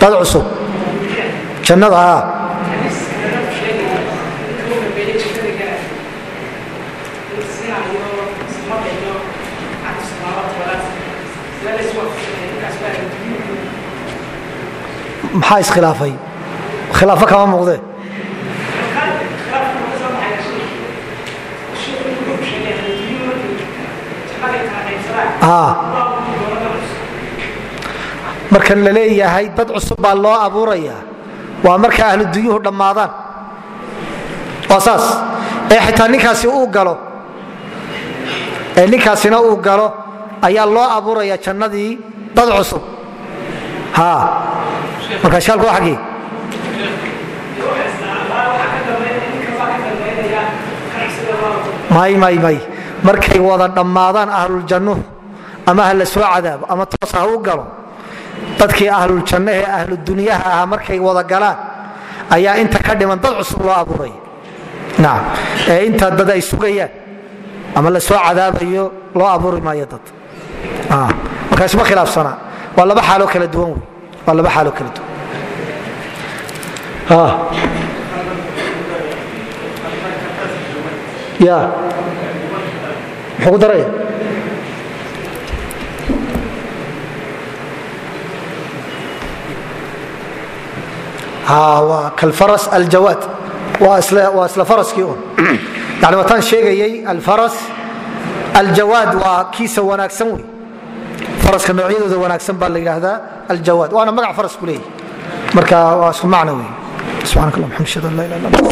dad cusub jannada. Ah maxaa iskhilaafay? Khilaafo kama muuqdee marka la leeyahay dad cusub baa loo abuuraya. Waa marka ahluduyuhu dhammaadaan. Waa saas. Ee xitaa ninkaasi uu galo ee ninkaasina uu galo ayaa loo abuuraya jannadii dad cusub. Marka shaalku waa xaggii may may may. Markay wada dhammaadaan ahluljannuhu ama ha soo cadaabo ama toos ha u galo dadkii ahluljanno ee ahludunyaha ahaa markay wada galaan ayaa inta ka dhiman dad cusub loo abuuraya nacam ee inta dad ay sugayaan ama la soo cadaabayo loo abuuri maayo dad. Marka isma khilaafsanaa waa laba xaaloo kala duwan wey waa laba xaaloo kala duwan. Ya. Muxuu ku daraya waa kalfaras aljawaad. Waa isla faraskii un yani wataan sheegayay alfaras aljawaad waa kiisa wanaagsan wey faraska noocyadooda wanaagsan baa la yidhaahdaa aljawaad. Waana magac faras ku leeyahy marka waa isku macno wey subxanak allah mxamd ashhadu an la ilah illa anta